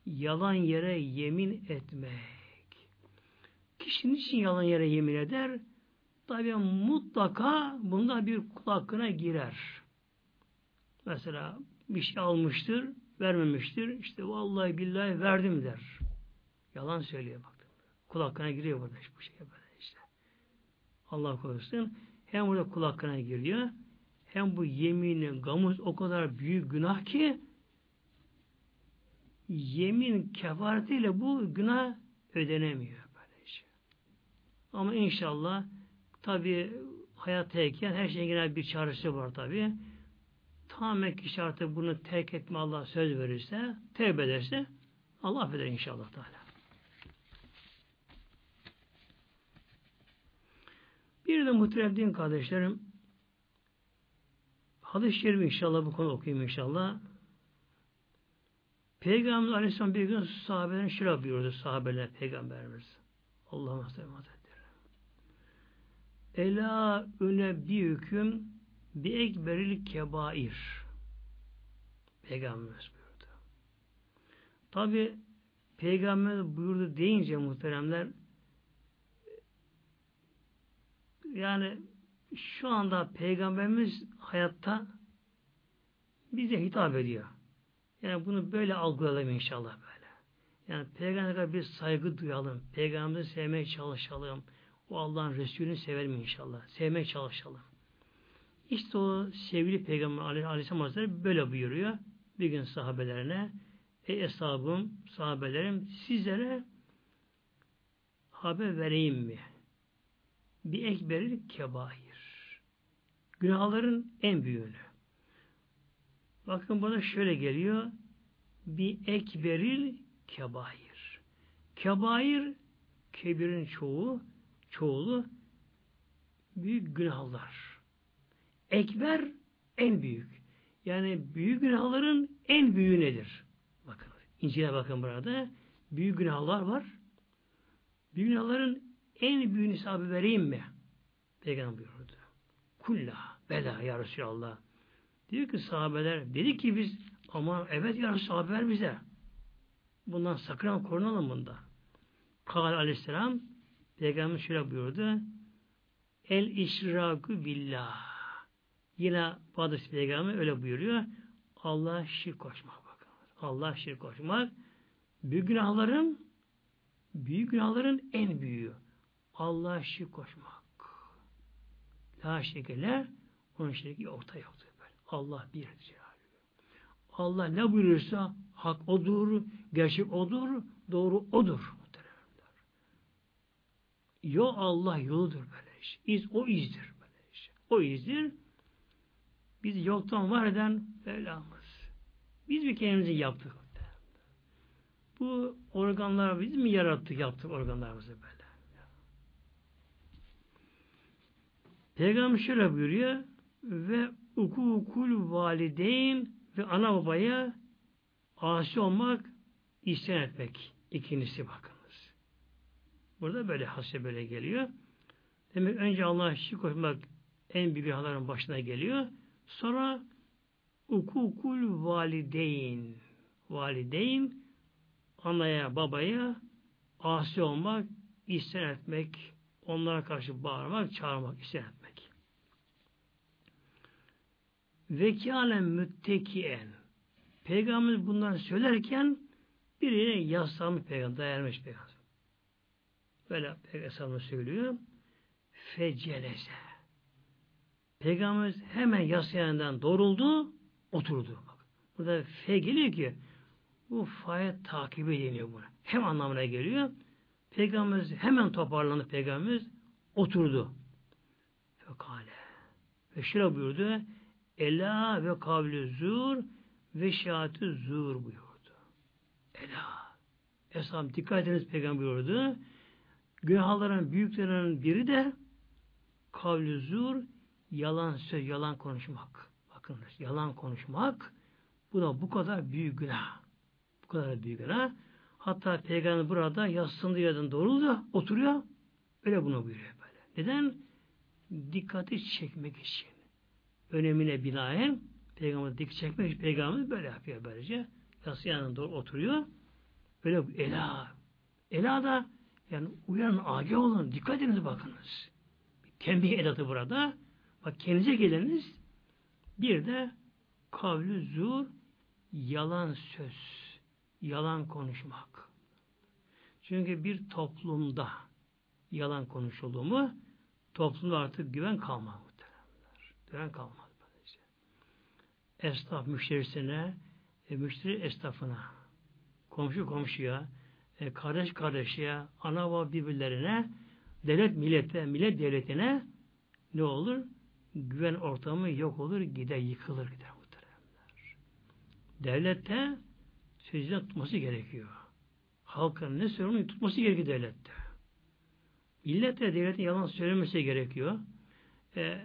yalan yere yemin etmek. Kişi için yalan yere yemin eder? Tabi mutlaka bunda bir kul hakkına girer. Mesela bir şey almıştır, vermemiştir. İşte vallahi billahi verdim der. Yalan söylüyor bak. Kul hakkına giriyor burada bu şey böyle işte. Allah korusun. Hem burada kul hakkına giriyor. Hem bu yeminin gamuz o kadar büyük günah ki yemin kefaretiyle bu günah ödenemiyor. Ama inşallah tabi hayattayken her şeyin genel bir çaresi var tabi. Tamamen kişi artık bunu terk etme Allah söz verirse, tevbe ederse Allah affeder inşallah Teala. Bir de muhterem din kardeşlerim hadis-i şerif inşallah bu konu okuyayım inşallah. Peygamber Aleyhisselam bir gün sahabelerin şöyle buyurdu sahabeler Peygamberimiz. Allah'ın Hazretleri. Ela öne bir hüküm bir ekberil kebair. Peygamberimiz buyurdu. Tabi Peygamber buyurdu deyince muhteremler yani şu anda Peygamberimiz hayatta bize hitap ediyor. Yani bunu böyle algılayalım inşallah böyle. Yani Peygamber'e bir saygı duyalım. Peygamber'i sevmeye çalışalım. O Allah'ın Resulünü sevelim inşallah. Sevmeye çalışalım. İşte o sevgili Peygamber Aleyhisselam Hazretleri böyle buyuruyor. Bir gün sahabelerine Ey eshabım, sahabelerim sizlere haber vereyim mi? Bir ekberil kebair. Günahların en büyüğünü. Bakın bana şöyle geliyor. Bir ekberil kebair. Kebair kebirin çoğu, çoğulu büyük günahlar. Ekber en büyük. Yani büyük günahların en büyüğü nedir? Bakın. İncil'e bakın burada. Büyük günahlar var. Büyük günahların en büyük hesabı vereyim mi? Peygamber buyurdu. Kulla, bela ya Resulallah. Diyor ki sahabeler, dedi ki biz ama evet ya ver bize. Bundan sakın korunalım bunda. Kal aleyhisselam Peygamber şöyle buyurdu. El işraku billah. Yine Padış Peygamber öyle buyuruyor. Allah şirk koşmak. Allah şirk koşmak. Büyük günahların büyük günahların en büyüğü. Allah şirk koşmak. La şirkele onun şirki orta yoktur. Allah bir Allah ne buyurursa hak odur, gerçek odur, doğru odur. Yo Allah yoludur böyle iş. İz o izdir böyle iş. O izdir. Biz yoktan var eden Mevlamız. Biz bir kendimizi yaptık. Bu organlar biz mi yarattık, yaptık organlarımızı böyle. Peygamber şöyle buyuruyor ve ukukul valideyn ve ana babaya asi olmak, isyan etmek. İkincisi bakınız. Burada böyle hasre böyle geliyor. Demek önce Allah'a şirk koşmak en büyük günahların başına geliyor. Sonra ukukul valideyn. Valideyn anaya, babaya asi olmak, isyan etmek, onlara karşı bağırmak, çağırmak, isyan etmek. Vekalen müttekien. Peygamber bunları söylerken birine yaslanmış peygamber, dayanmış peygamber. Böyle peygamber söylüyor. Fecelese. Peygamberimiz hemen yaslayanından doğruldu, oturdu. Bak, burada fe geliyor ki bu fayet takibi deniyor buna. Hem anlamına geliyor. Peygamberimiz hemen toparlandı peygamberimiz oturdu. Fekale. Ve şöyle buyurdu. Ela ve kavli zur ve şehatü zur buyurdu. Ela. Esam dikkat ediniz peygamber buyurdu. Günahların büyüklerinin biri de kavli zur yalan söz, yalan konuşmak. Bakın yalan konuşmak bu da bu kadar büyük günah. Bu kadar büyük günah. Hatta peygamber burada yatsındığı yerden doğruldu oturuyor. Öyle bunu buyuruyor böyle. Neden? Dikkati çekmek için. Önemine binaen peygamber dikkat çekmek için peygamber böyle yapıyor böylece. Yatsı yanında doğru oturuyor. Böyle ela. Ela da yani uyanın, agi olun, dikkat ediniz bakınız. Tembih edatı burada. Bak kendinize geliniz. Bir de kavli zur yalan söz. Yalan konuşmak. Çünkü bir toplumda yalan konuşuldu mu toplumda artık güven kalmaz. Güven kalmaz. Böylece. Esnaf müşterisine, e, müşteri esnafına, komşu komşuya, e, kardeş kardeşe, ana baba birbirlerine, devlet millete, millet devletine ne olur? güven ortamı yok olur, gider, yıkılır gider muhteremler. Devlette sözüne tutması gerekiyor. Halkın ne sorunu tutması gerekiyor devlette. Millet ve devletin yalan söylemesi gerekiyor. E,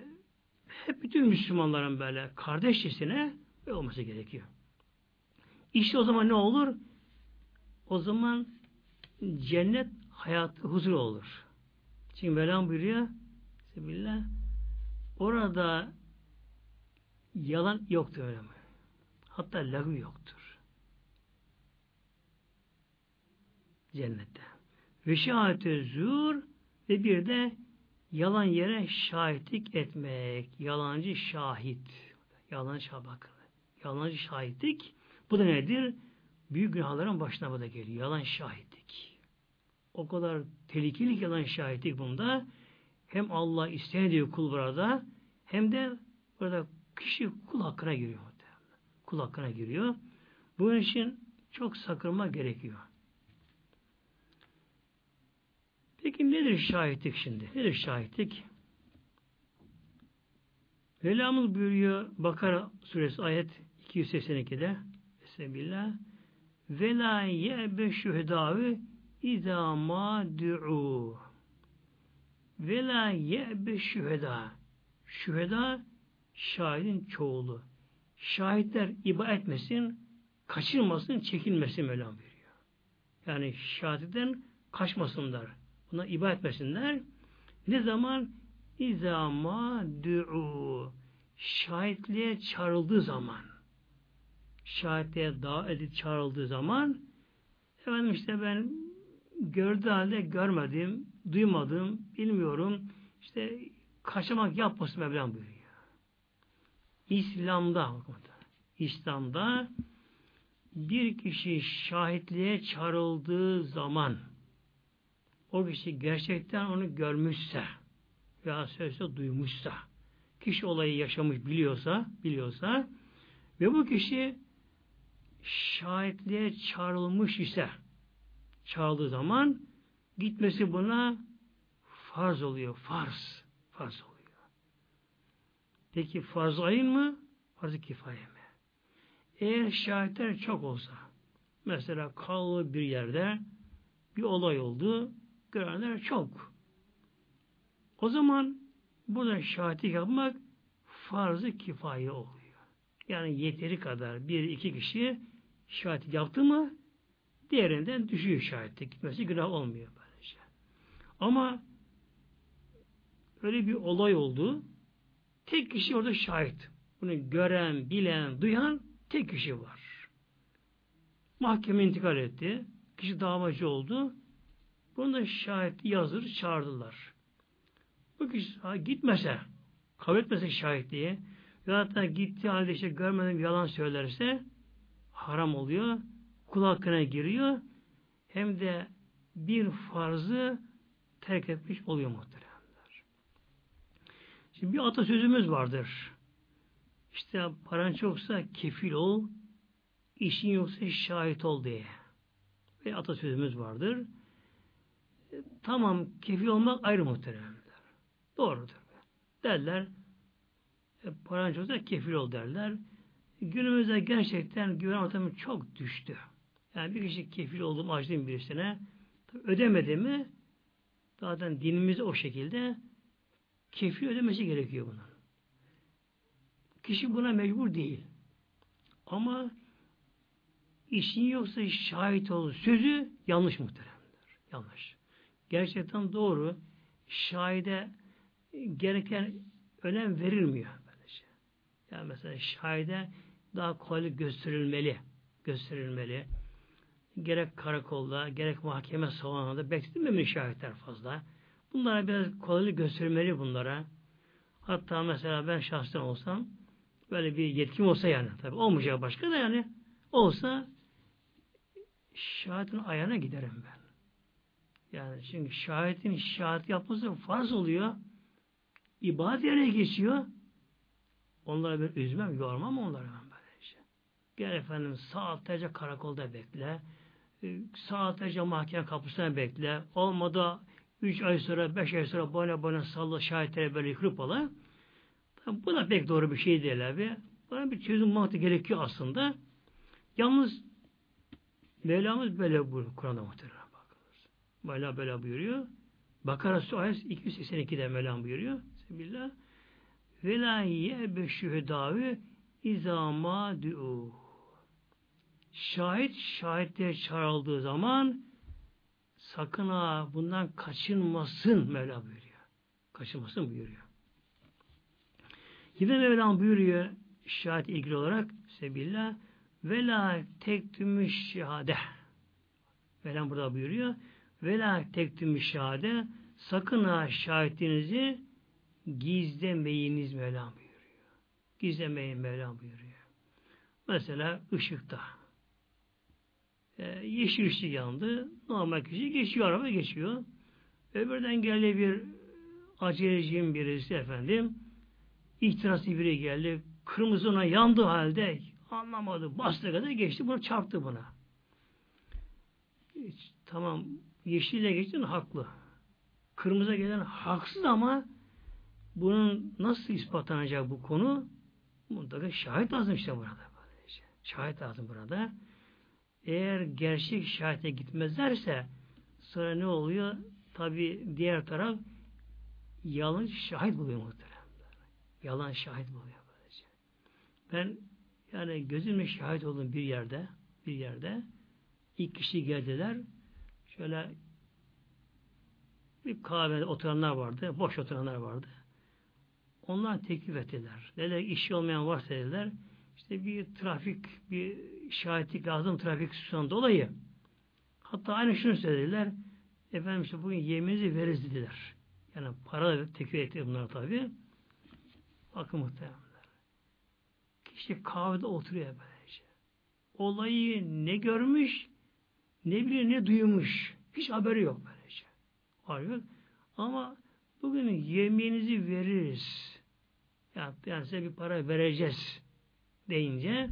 hep bütün Müslümanların böyle kardeşçesine olması gerekiyor. İşte o zaman ne olur? O zaman cennet hayatı huzur olur. Çünkü Mevlam buyuruyor Bismillah Orada yalan yoktur öyle mi? Hatta lagı yoktur. Cennette. Ve şahit zur ve bir de yalan yere şahitlik etmek. Yalancı şahit. Yalan şahit. Yalancı şahitlik bu da nedir? Büyük günahların başına bu da geliyor. Yalan şahitlik. O kadar tehlikeli yalan şahitlik bunda hem Allah istediği kul burada hem de burada kişi kul hakkına giriyor. Kul hakkına giriyor. Bunun için çok sakınma gerekiyor. Peki nedir şahitlik şimdi? Nedir şahitlik? Velamız buyuruyor Bakara suresi ayet 282'de Bismillah ve la ye'be şühedâvi izâ mâ du'û ve la ye'be şühedâ şühedâ şahidin çoğulu. Şahitler iba etmesin, kaçırmasın, çekilmesin Mevlam veriyor. Yani şahitten kaçmasınlar. Buna iba etmesinler. Ne zaman? İzama du'u şahitliğe çağrıldığı zaman şahitliğe davet edip çağrıldığı zaman efendim işte ben gördüğü halde görmedim, duymadım, bilmiyorum. İşte kaçamak yapmasın Mevlam buyuruyor. İslam'da İslam'da bir kişi şahitliğe çağrıldığı zaman o kişi gerçekten onu görmüşse veya sözde duymuşsa kişi olayı yaşamış biliyorsa biliyorsa ve bu kişi şahitliğe çağrılmış ise çağrıldığı zaman gitmesi buna farz oluyor. Farz. Farz oluyor. Peki farz ayın mı? Farz-ı kifaye mi? Eğer şahitler çok olsa mesela kalı bir yerde bir olay oldu görenler çok. O zaman burada şahitlik yapmak farz-ı kifaye oluyor. Yani yeteri kadar bir iki kişi şahitlik yaptı mı diğerinden düşüyor şahitlik. Gitmesi günah olmuyor böylece. Ama öyle bir olay oldu. Tek kişi orada şahit. Bunu gören, bilen, duyan tek kişi var. Mahkeme intikal etti. Kişi davacı oldu. Bunu da şahit yazır, çağırdılar. Bu kişi gitmese, kabul etmese şahitliği ya da gittiği halde işte görmeden yalan söylerse haram oluyor. Kul hakkına giriyor. Hem de bir farzı terk etmiş oluyor muhteremler. Şimdi bir atasözümüz vardır. İşte paran çoksa kefil ol, işin yoksa şahit ol diye. Ve atasözümüz vardır. E, tamam kefil olmak ayrı muhteremler. Doğrudur. Derler e, paran çoksa kefil ol derler. Günümüzde gerçekten güven ortamı çok düştü. Yani bir kişi kefil olduğum acıdığım birisine ödemedi mi zaten dinimiz o şekilde kefil ödemesi gerekiyor bunun. Kişi buna mecbur değil. Ama işin yoksa şahit ol sözü yanlış muhteremdir. Yanlış. Gerçekten doğru. Şahide gereken önem verilmiyor. Böylece. Yani mesela şahide daha kolaylık gösterilmeli. Gösterilmeli. Gerek karakolda, gerek mahkeme salonunda bekletilmemeli şahitler fazla. Bunlara biraz kolaylık gösterilmeli bunlara. Hatta mesela ben şahsen olsam böyle bir yetkim olsa yani tabi olmayacak başka da yani olsa şahidin ayağına giderim ben. Yani çünkü şahidin şahit yapması farz oluyor. İbadet yerine geçiyor. Onlara bir üzmem, yormam onlara ben böylece. Gel efendim saatlerce karakolda bekle. E, saatlerce mahkeme kapısına bekle. Olmadı üç ay sonra, beş ay sonra bana bana salla şahitlere böyle yıkılıp ala. Bu da pek doğru bir şey değil abi. Buna bir çözüm mantığı gerekiyor aslında. Yalnız Mevlamız böyle buyuruyor Kur'an'da muhtemelen bakınız. Mevla böyle buyuruyor. Bakara Suresi 282'de Mevlam buyuruyor. Bismillah. Ve la yebe şühedâvü izâmâ du'u. Şahit şahitliğe çağrıldığı zaman sakın ha bundan kaçınmasın Mevla buyuruyor. Kaçınmasın buyuruyor. Yine Mevlam buyuruyor şahit ilgili olarak Sebillah ve la tektümüş şehade Mevlam burada buyuruyor ve la tektümüş şehade sakın ha şahitliğinizi gizlemeyiniz Mevlam buyuruyor. Gizlemeyin Mevlam buyuruyor. Mesela ışıkta e, yeşil ışık yandı. Normal kişi geçiyor, araba geçiyor. Öbürden geldi bir aceleciyim birisi efendim. İhtiraslı biri geldi. Kırmızı ona yandı halde anlamadı. Bastı kadar geçti. Bunu çarptı buna. Hiç, tamam yeşille geçtin haklı. Kırmızı gelen haksız ama bunun nasıl ispatlanacak bu konu? Mutlaka şahit lazım işte burada. Şahit lazım burada. Eğer gerçek şahite gitmezlerse sonra ne oluyor? Tabi diğer taraf yalan şahit buluyor muhtemelen. Yalan şahit buluyor böylece. Ben yani gözümle şahit oldum bir yerde bir yerde ilk kişi geldiler şöyle bir kahvede oturanlar vardı. Boş oturanlar vardı. Onlar teklif ettiler. Dediler işi olmayan varsa dediler işte bir trafik, bir şahitlik lazım trafik suçundan dolayı. Hatta aynı şunu söylediler. efendim işte bugün yemeğinizi veririz dediler. Yani para teklif etti bunlar tabi. Bakın muhtemelen. Kişi kahvede oturuyor böylece. Olayı ne görmüş, ne bilir ne duymuş. Hiç haberi yok böylece. Var Ama bugün yemeğinizi veririz. Yani, yani size bir para vereceğiz deyince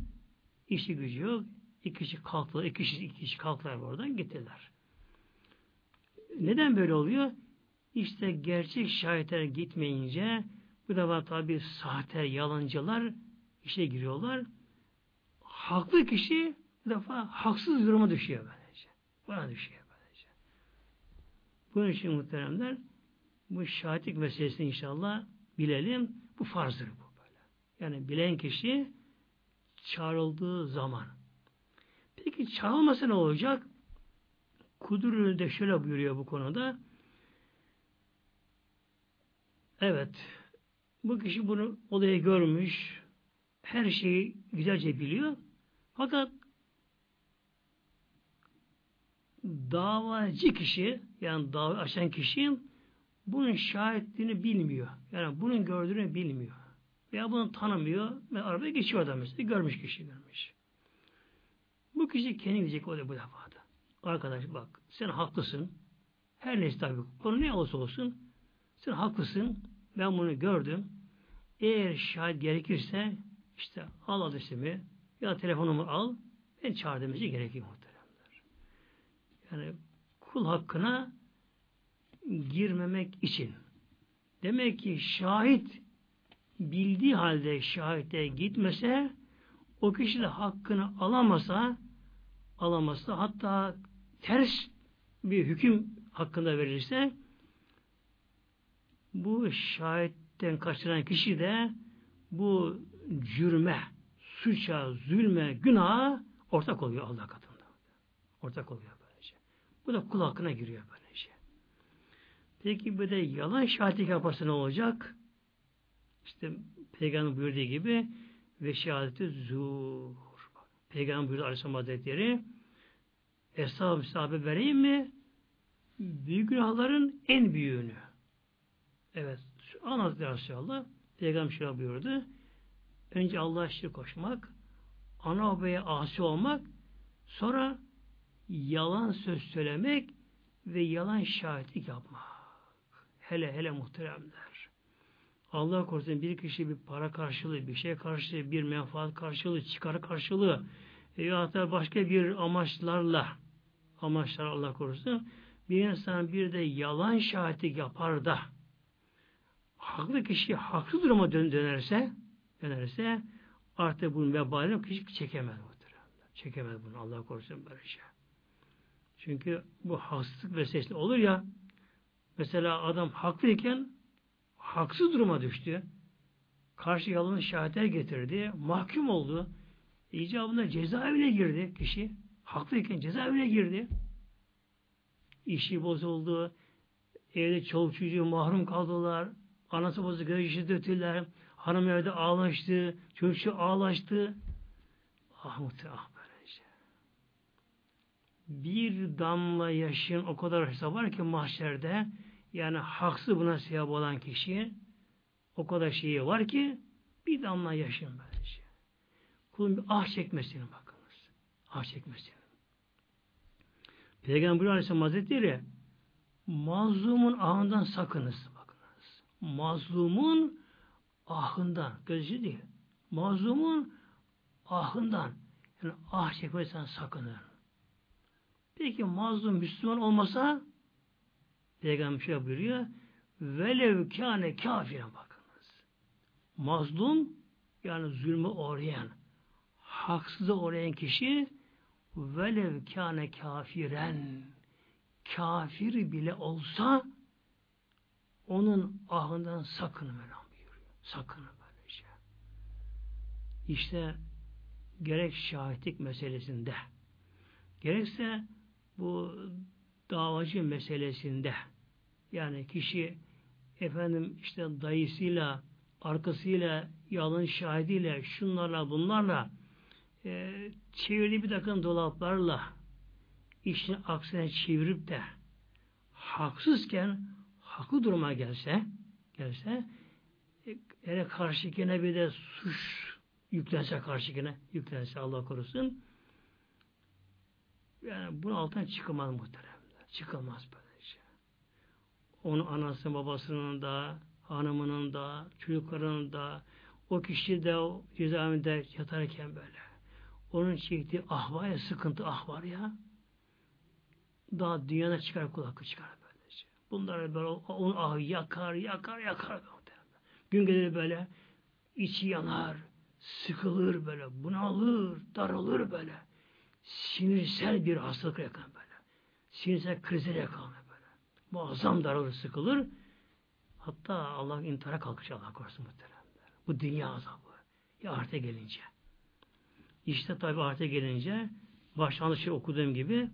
işi gücü yok. İki kişi kalktılar, iki kişi, iki kişi kalktılar oradan gittiler. Neden böyle oluyor? İşte gerçek şahitler gitmeyince bu defa tabi sahte yalancılar işe giriyorlar. Haklı kişi bu defa haksız duruma düşüyor böylece. Buna düşüyor böylece. Bunun için muhteremler bu şahitlik meselesini inşallah bilelim. Bu farzdır bu böyle. Yani bilen kişi çağrıldığı zaman. Peki çağrılması ne olacak? Kudur'u de şöyle buyuruyor bu konuda. Evet, bu kişi bunu olayı görmüş, her şeyi güzelce biliyor. Fakat davacı kişi, yani dava açan kişi bunun şahitliğini bilmiyor. Yani bunun gördüğünü bilmiyor. Veya bunu tanımıyor ve arabaya geçiyor adam mesela. Görmüş kişi görmüş. Bu kişi kendi diyecek o da bu defada. Arkadaş bak sen haklısın. Her neyse tabi konu ne olursa olsun sen haklısın. Ben bunu gördüm. Eğer şahit gerekirse işte al adresimi ya telefonumu al ben çağır demesi gerekiyor muhteremler. Yani kul hakkına girmemek için. Demek ki şahit bildiği halde şahite gitmese o kişi de hakkını alamasa alamasa hatta ters bir hüküm hakkında verirse bu şahitten kaçıran kişi de bu cürme, suça, zulme, günaha ortak oluyor Allah katında. Ortak oluyor böylece. Bu da kul hakkına giriyor böylece. Peki bu da yalan şahitlik yaparsa ne olacak? İşte Peygamber buyurduğu gibi ve şehadeti zuhur. Peygamber buyurdu Aleyhisselam Hazretleri Eshab-ı sahabe vereyim mi? Büyük günahların en büyüğünü. Evet. Anlattı Resulullah. Peygamber şöyle buyurdu. Önce Allah'a şirk koşmak, ana babaya asi olmak, sonra yalan söz söylemek ve yalan şahitlik yapmak. Hele hele muhteremler. Allah korusun bir kişi bir para karşılığı, bir şey karşılığı, bir menfaat karşılığı, çıkar karşılığı veya da başka bir amaçlarla amaçlar Allah korusun bir insan bir de yalan şahitlik yapar da haklı kişi haksız duruma dön dönerse dönerse artık bunun vebalini kişi çekemez. Çekemez bunu Allah korusun böyle şey. Çünkü bu haksızlık vesilesi olur ya mesela adam haklıyken haksız duruma düştü. Karşı yalan şahitler getirdi. Mahkum oldu. İcabında cezaevine girdi kişi. Haklıyken cezaevine girdi. İşi bozuldu. Evde çoluk çocuğu mahrum kaldılar. Anası bozdu göz işi döktüler. Hanım evde ağlaştı. Çocuk ağlaştı. Ah muhtemelen ah böylece. Bir damla yaşın o kadar hesap var ki mahşerde yani haksız buna sebep olan kişi o kadar şeyi var ki bir damla yaşın böylece. Kulun bir ah çekmesini bakınız. Ah çekmesini. Peygamber Aleyhisselam Hazretleri mazlumun ahından sakınız. Bakınız. Mazlumun ahından. Gözü değil. Mazlumun ahından. Yani ah çekmesinden sakının. Peki mazlum Müslüman olmasa Peygamber şöyle buyuruyor velev kâne kafiren bakınız. Mazlum yani zulmü uğrayan haksıza uğrayan kişi velev kâne kafiren kafir bile olsa onun ahından sakın Mevlam buyuruyor. Sakın böylece. İşte gerek şahitlik meselesinde gerekse bu davacı meselesinde yani kişi efendim işte dayısıyla arkasıyla yalan şahidiyle şunlarla bunlarla e, çevirdiği bir takım dolaplarla işini aksine çevirip de haksızken haklı duruma gelse gelse eğer karşıkine bir de suç yüklense karşıkine yüklense Allah korusun yani bunun altından çıkılmaz muhteremler. Çıkılmaz böyle. Onun anası babasının da hanımının da çocuklarının da o kişi de o cezaevinde yatarken böyle onun çektiği ah ya sıkıntı ah var ya daha dünyana çıkar kulakı çıkar böylece. Bunlar böyle onu ah yakar yakar yakar. Gün gelir böyle içi yanar, sıkılır böyle, bunalır, daralır böyle. Sinirsel bir hastalık yakar böyle. Sinirsel krize böyle. Muazzam daralır, sıkılır. Hatta Allah intihara kalkış Allah korusun muhteremler. Bu dünya azabı. Ya ahirete gelince. İşte tabi ahirete gelince başlangıçta şey okuduğum gibi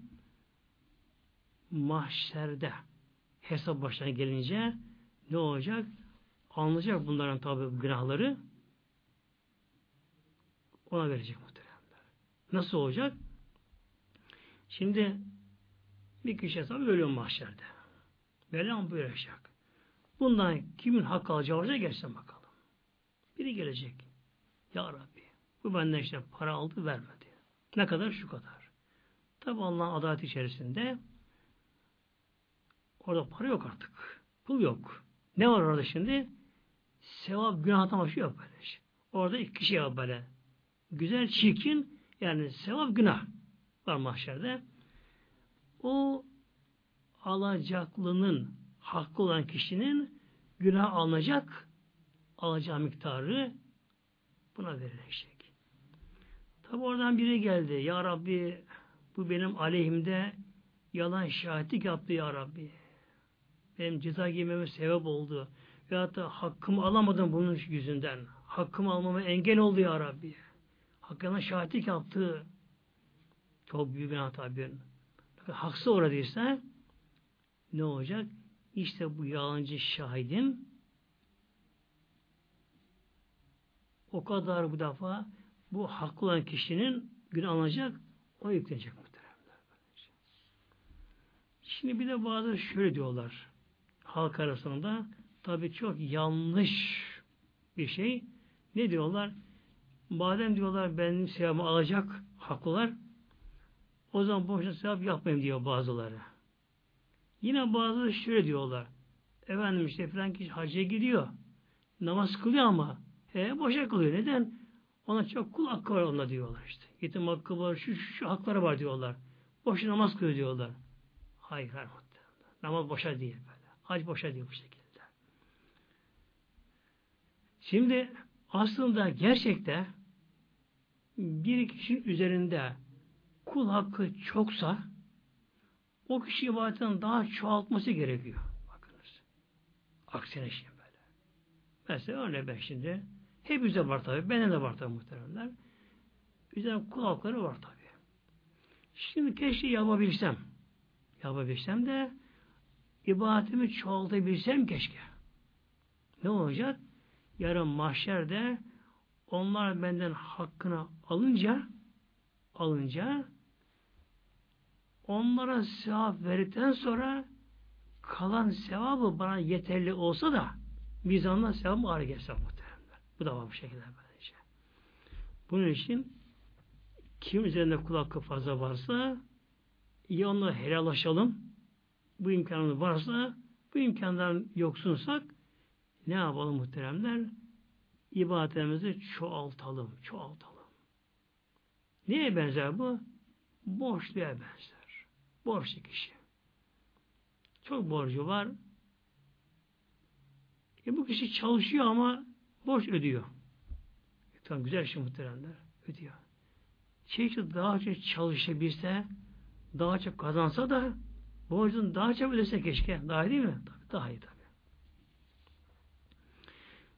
mahşerde hesap başına gelince ne olacak? Anlayacak bunların tabi günahları ona verecek muhteremler. Nasıl olacak? Şimdi bir kişi hesabı ölüyor mahşerde. Mevlam buyuracak. Bundan kimin hak alacağı olacak gelsin bakalım. Biri gelecek. Ya Rabbi bu benden işte para aldı vermedi. Ne kadar? Şu kadar. Tabi Allah'ın adalet içerisinde orada para yok artık. Pul yok. Ne var orada şimdi? Sevap günahtan başka yok böyle şey. Orada iki kişi var böyle. Güzel, çirkin yani sevap günah var mahşerde. O alacaklının hakkı olan kişinin günah alınacak alacağı miktarı buna verilecek. Tabi oradan biri geldi. Ya Rabbi bu benim aleyhimde yalan şahitlik yaptı Ya Rabbi. Benim ceza giymeme sebep oldu. Veyahut da hakkımı alamadım bunun yüzünden. Hakkımı almama engel oldu Ya Rabbi. Hakkına şahitlik yaptı. Çok büyük günah tabi. Haksız uğradıysa ne olacak? İşte bu yalancı şahidin o kadar bu defa bu haklı olan kişinin gün alınacak o yüklenecek muhtemelen. Şimdi bir de bazı şöyle diyorlar halk arasında tabi çok yanlış bir şey. Ne diyorlar? Madem diyorlar benim sevabımı alacak haklılar o zaman boşuna sevap yapmayayım diyor bazıları. Yine bazıları şöyle diyorlar. Efendim işte falan kişi hacca gidiyor. Namaz kılıyor ama e, boşa kılıyor. Neden? Ona çok kul hakkı var onda diyorlar işte. Yetim hakkı var, şu, şu, şu hakları var diyorlar. Boşa namaz kılıyor diyorlar. Hayır, hayır. Namaz boşa değil böyle. Hac boşa değil bu şekilde. Şimdi aslında gerçekte bir kişinin üzerinde kul hakkı çoksa o kişi ibadetin daha çoğaltması gerekiyor. Bakınız. Aksine şey böyle. Mesela örneğin ben şimdi hepimizde var tabi. Bende de var tabi muhteremler. Bizden kul hakları var tabi. Şimdi keşke yapabilsem. Yapabilsem de ibadetimi çoğaltabilsem keşke. Ne olacak? Yarın mahşerde onlar benden hakkını alınca alınca onlara sevap verdikten sonra kalan sevabı bana yeterli olsa da mizanla sevabım ağır gelse muhteremler. Bu da var bu şekilde böylece. Bunun için kim üzerinde kul hakkı fazla varsa ya onunla helallaşalım. Bu imkanımız varsa bu imkandan yoksunsak ne yapalım muhteremler? İbadetimizi çoğaltalım, çoğaltalım. Neye benzer bu? Borçluya benzer. Borçlu kişi. Çok borcu var. E bu kişi çalışıyor ama borç ödüyor. E tamam güzel şey muhteremler. Ödüyor. Çeşitli daha çok çalışabilse, daha çok kazansa da borcunu daha çok ödese keşke. Daha iyi değil mi? Daha iyi tabii.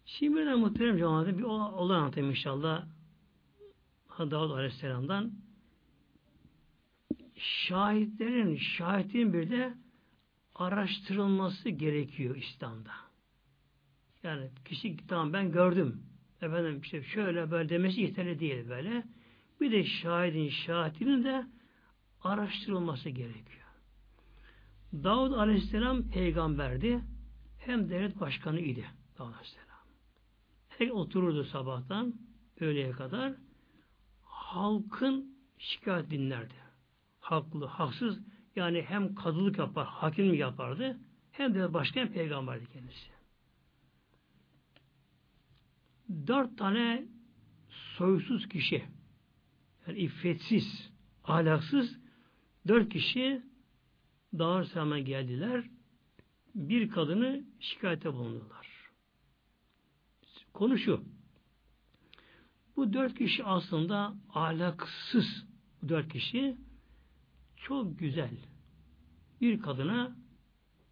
Şimdi birden muhterem cemaate bir olay anlatayım inşallah. Davud Aleyhisselam'dan şahitlerin, şahitlerin bir de araştırılması gerekiyor İslam'da. Yani kişi tamam ben gördüm. Efendim işte şöyle böyle demesi yeterli değil böyle. Bir de şahidin şahitinin de araştırılması gerekiyor. Davud Aleyhisselam peygamberdi. Hem devlet başkanı idi. Davud Aleyhisselam. Her otururdu sabahtan öğleye kadar halkın şikayet dinlerdi. Haklı, haksız yani hem kadılık yapar, hakimlik yapardı hem de başkan peygamberdi kendisi. Dört tane soysuz kişi yani iffetsiz, ahlaksız dört kişi Dağır geldiler. Bir kadını şikayete bulundular. Konu şu. Bu dört kişi aslında ahlaksız dört kişi çok güzel bir kadına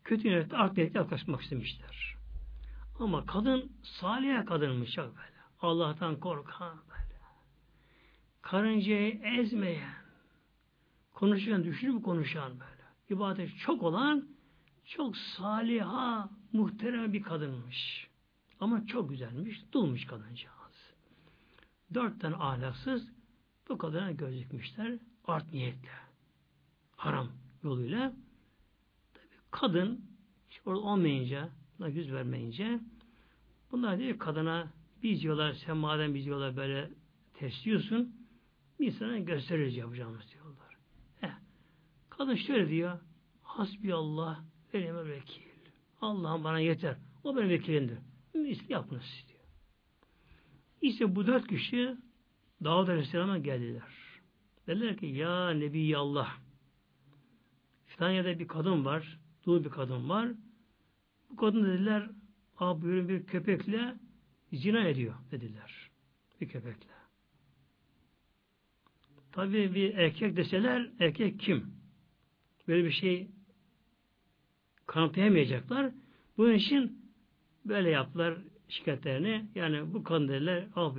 kötü yönetme art niyetli yaklaşmak istemişler. Ama kadın salih kadınmış çok böyle. Allah'tan korkan böyle. Karıncayı ezmeyen, konuşan, düşünüp konuşan böyle. İbadet çok olan, çok saliha, muhterem bir kadınmış. Ama çok güzelmiş, dulmuş kadıncağız. Dört tane ahlaksız bu kadına gözükmüşler art niyetle. Haram yoluyla. Tabii kadın orada olmayınca, yüz vermeyince bunlar diyor kadına biz diyorlar sen madem biz diyorlar böyle tesliyorsun biz sana gösteririz yapacağımız diyorlar. Heh. Kadın şöyle diyor Hasbi Allah ve vekil. Allah'ım bana yeter. O benim vekilimdir. Yapınız diyor. İşte bu dört kişi Davud Aleyhisselam'a geldiler. Dediler ki ya Nebi Allah Fidaniya'da bir kadın var. Dul bir kadın var. Bu kadın dediler abi bir köpekle zina ediyor dediler. Bir köpekle. Tabii bir erkek deseler erkek kim? Böyle bir şey kanıtlayamayacaklar. Bunun için böyle yaptılar şikayetlerini. Yani bu kadın dediler al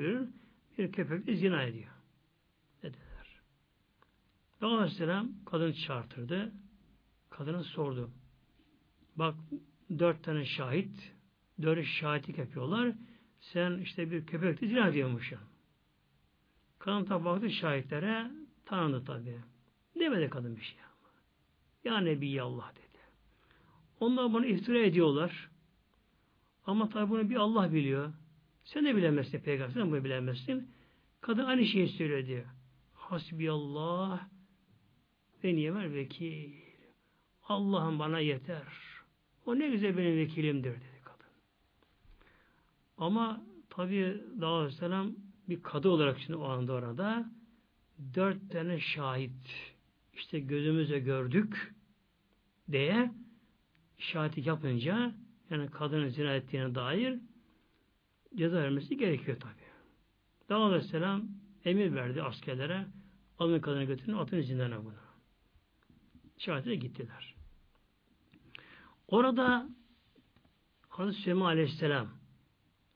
bir köpekle zina ediyor. Dediler. Aleyhisselam kadını çağırtırdı. Kadına sordu. Bak dört tane şahit dört şahitlik yapıyorlar. Sen işte bir köpekle zina ediyormuşsun. Kadın tabi baktı şahitlere tanıdı tabi. Demedi kadın bir şey ama. Ya Nebiyallah dedi. Onlar bunu iftira ediyorlar. Ama tabi bunu bir Allah biliyor. Sen de bilemezsin peygamber. Sen bunu bilemezsin. Kadın aynı şeyi söylüyor diyor. Hasbiyallah ve niyemel vekil. Allah'ım bana yeter. O ne güzel benim vekilimdir dedi kadın. Ama tabi daha Aleyhisselam bir kadı olarak şimdi o anda orada dört tane şahit işte gözümüze gördük diye şahitlik yapınca yani kadının zina ettiğine dair ceza vermesi gerekiyor tabi. Daha Aleyhisselam emir verdi askerlere alın kadını götürün atın zindana bunu. Şahit'e gittiler. Orada Hazreti Süleyman Aleyhisselam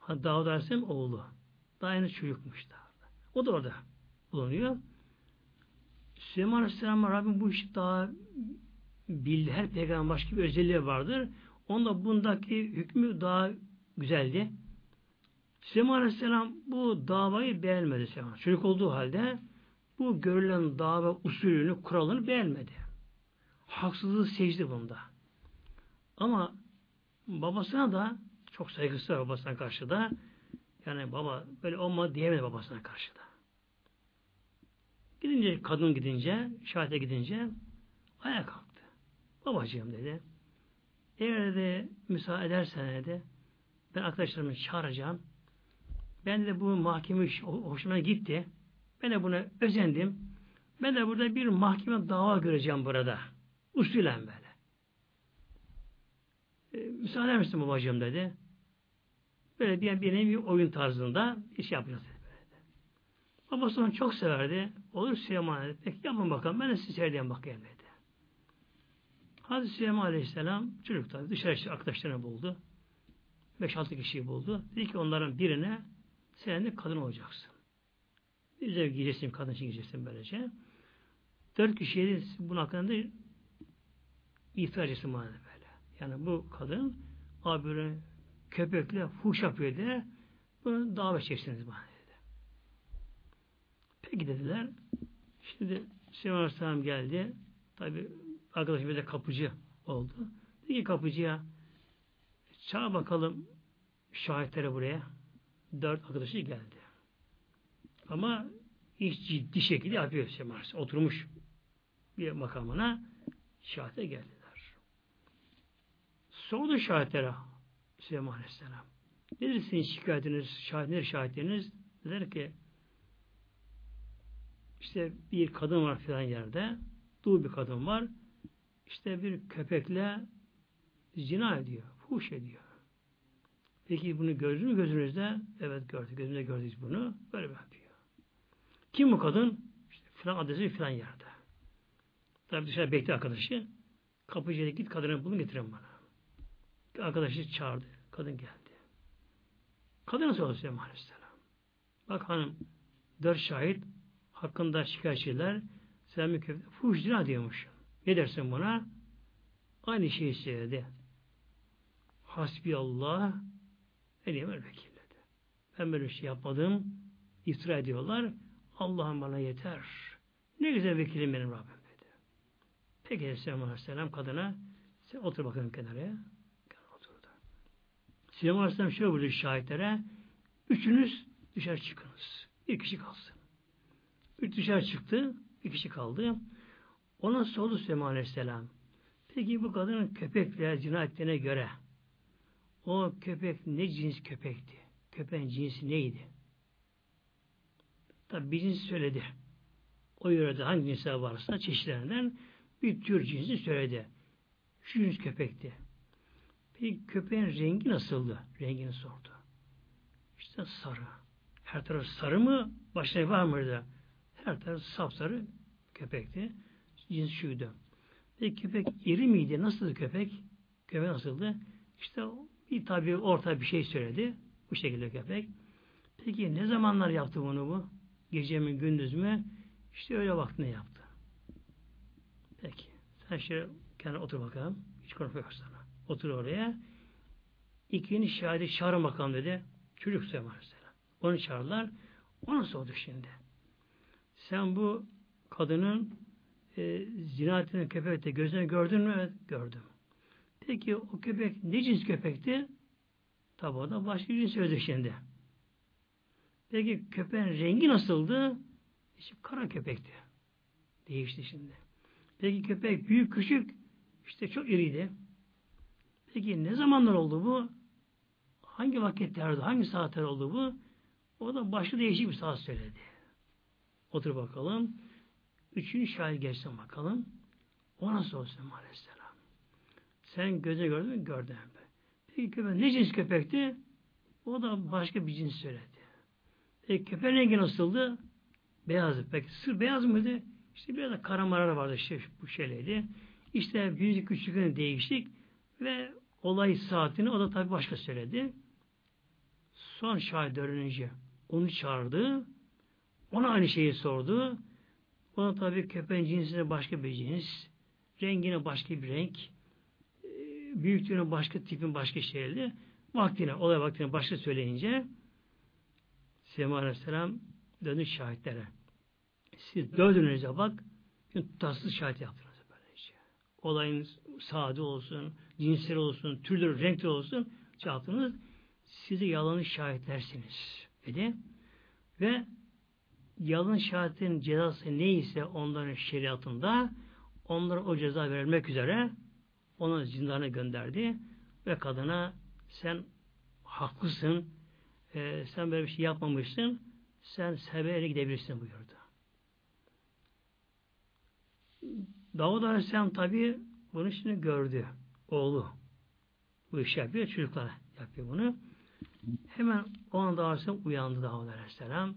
Davud Aleyhisselam oğlu. Daha henüz çocukmuş da. O da orada bulunuyor. Süleyman Aleyhisselam'a Rabbim bu işi daha bildi. Her peygamber başka bir özelliği vardır. Onda bundaki hükmü daha güzeldi. Süleyman Aleyhisselam bu davayı beğenmedi. Süleyman. Çocuk olduğu halde bu görülen dava usulünü, kuralını beğenmedi. Haksızlığı secdi bunda. Ama babasına da çok saygısı var babasına karşı da. Yani baba böyle olma diyemedi babasına karşı da. Gidince kadın gidince, şahite gidince ayağa kalktı. Babacığım dedi. Eğer de müsaade edersen dedi ben arkadaşlarımı çağıracağım. Ben de bu mahkeme hoşuma gitti. Ben de buna özendim. Ben de burada bir mahkeme dava göreceğim burada. Usulen böyle. E, müsaade misin babacığım dedi. Böyle bir, bir nevi oyun tarzında iş yapacağız dedi. Babası onu çok severdi. Olur Süleyman dedi. Peki yapın bakalım. Ben de sizi seyreden bakayım dedi. Hazreti Süleyman Aleyhisselam çocuk tabi dışarı işte arkadaşlarını buldu. 5-6 kişiyi buldu. Dedi ki onların birine sen de kadın olacaksın. Güzel giyeceksin, kadın için giyeceksin böylece. Dört kişiye bunun hakkında iftihar edeceksin bana böyle. Yani bu kadın abi böyle köpekle fuş yapıyor diye bunu davet edeceksiniz bana dedi. Peki dediler. Şimdi Süleyman Aleyhisselam geldi. Tabi arkadaşım de kapıcı oldu. Dedi ki kapıcıya çağır bakalım şahitleri buraya. Dört arkadaşı geldi. Ama iş ciddi şekilde yapıyor Semars. Oturmuş bir makamına şahite geldiler. Sordu şahitlere Süleyman Aleyhisselam. Nedir sizin şikayetiniz, şahitler şahitleriniz? Dediler ki işte bir kadın var filan yerde. Dul bir kadın var. İşte bir köpekle zina ediyor. Fuş ediyor. Peki bunu gördünüz mü gözünüzde? Evet gördük. Gözümde gördük bunu. Böyle yapıyor. Kim bu kadın? İşte filan adresi filan yerde. Tabi dışarı bekle arkadaşı. Kapıcıya git kadını bulun getirin bana. Arkadaşı çağırdı. Kadın geldi. Kadına sordu Süleyman Aleyhisselam. Bak hanım dört şahit hakkında şikayetçiler bir köfte fuhuş zina diyormuş. Ne dersin buna? Aynı şeyi söyledi. Hasbi Allah Eliyemel vekil dedi. Ben böyle bir şey yapmadım. İftira ediyorlar. Allah'ım bana yeter. Ne güzel vekilim benim Rabbim dedi. Peki Aleyhisselam kadına sen otur bakalım kenara. Süleyman Aleyhisselam şöyle buyurdu şahitlere üçünüz dışarı çıkınız. Bir kişi kalsın. Üç dışarı çıktı. Bir kişi kaldı. Ona sordu Süleyman Aleyhisselam. Peki bu kadının köpekle cinayetlerine göre o köpek ne cins köpekti? Köpeğin cinsi neydi? Tabi bir cins söyledi. O yörede hangi cinsler varsa çeşitlerinden bir tür cinsi söyledi. Şu cins köpekti. Peki köpeğin rengi nasıldı? Rengini sordu. İşte sarı. Her taraf sarı mı? Başına var mıydı? Her taraf sapsarı köpekti. Cins şuydu. Peki köpek iri miydi? Nasıldı köpek? Köpek nasıldı? İşte bir tabi orta bir şey söyledi. Bu şekilde köpek. Peki ne zamanlar yaptı bunu bu? Gece mi gündüz mü? İşte öyle vaktinde yaptı. Peki. Sen şöyle kenara otur bakalım. Hiç korku yok sana. Otur oraya. İkinci şahidi çağırın bakalım dedi. Çocuk Süleyman Aleyhisselam. Onu çağırdılar. Ona sordu şimdi. Sen bu kadının e, zinayetini köpekte gözüne gördün mü? Evet gördüm. Peki o köpek ne cins köpekti? Tabi o da başka cins söyledi şimdi. Peki köpeğin rengi nasıldı? İşte kara köpekti. Değişti şimdi. Peki köpek büyük küçük işte çok iriydi. Peki ne zamanlar oldu bu? Hangi vakitlerde, hangi saatler oldu bu? O da başka değişik bir saat söyledi. Otur bakalım. Üçüncü şahit geçsin bakalım. O nasıl olsun Aleyhisselam? Sen göze gördün mü? Gördüm. Peki köpek ne cins köpekti? O da başka bir cins söyledi. Peki köpeğin rengi nasıldı? Beyazdı. Peki sır beyaz mıydı? İşte biraz da kara vardı işte bu şeyleydi. İşte büyüdük küçüklüğünü değiştik ve olay saatini o da tabi başka söyledi. Son şahit dördüncü onu çağırdı. Ona aynı şeyi sordu. Ona tabi köpeğin cinsine başka bir cins, rengine başka bir renk, büyüklüğünün başka tipin başka şeyleri vaktine, olay vaktine başka söyleyince Süleyman Aleyhisselam döndü şahitlere. Siz dördünüze bak tutarsız şahit yaptınız böylece. Olayın saati olsun, cinsleri olsun, türleri, renkleri olsun yaptınız. Sizi yalanı şahitlersiniz. Dedi. Ve yalan şahitin cezası neyse onların şeriatında onlara o ceza verilmek üzere onu zindana gönderdi ve kadına sen haklısın, e, sen böyle bir şey yapmamışsın, sen sebeğe gidebilirsin buyurdu. Davud Aleyhisselam tabi bunu şimdi gördü. Oğlu. Bu işi yapıyor. Çocuklar yapıyor bunu. Hemen o anda Aleyhisselam uyandı Davud Aleyhisselam.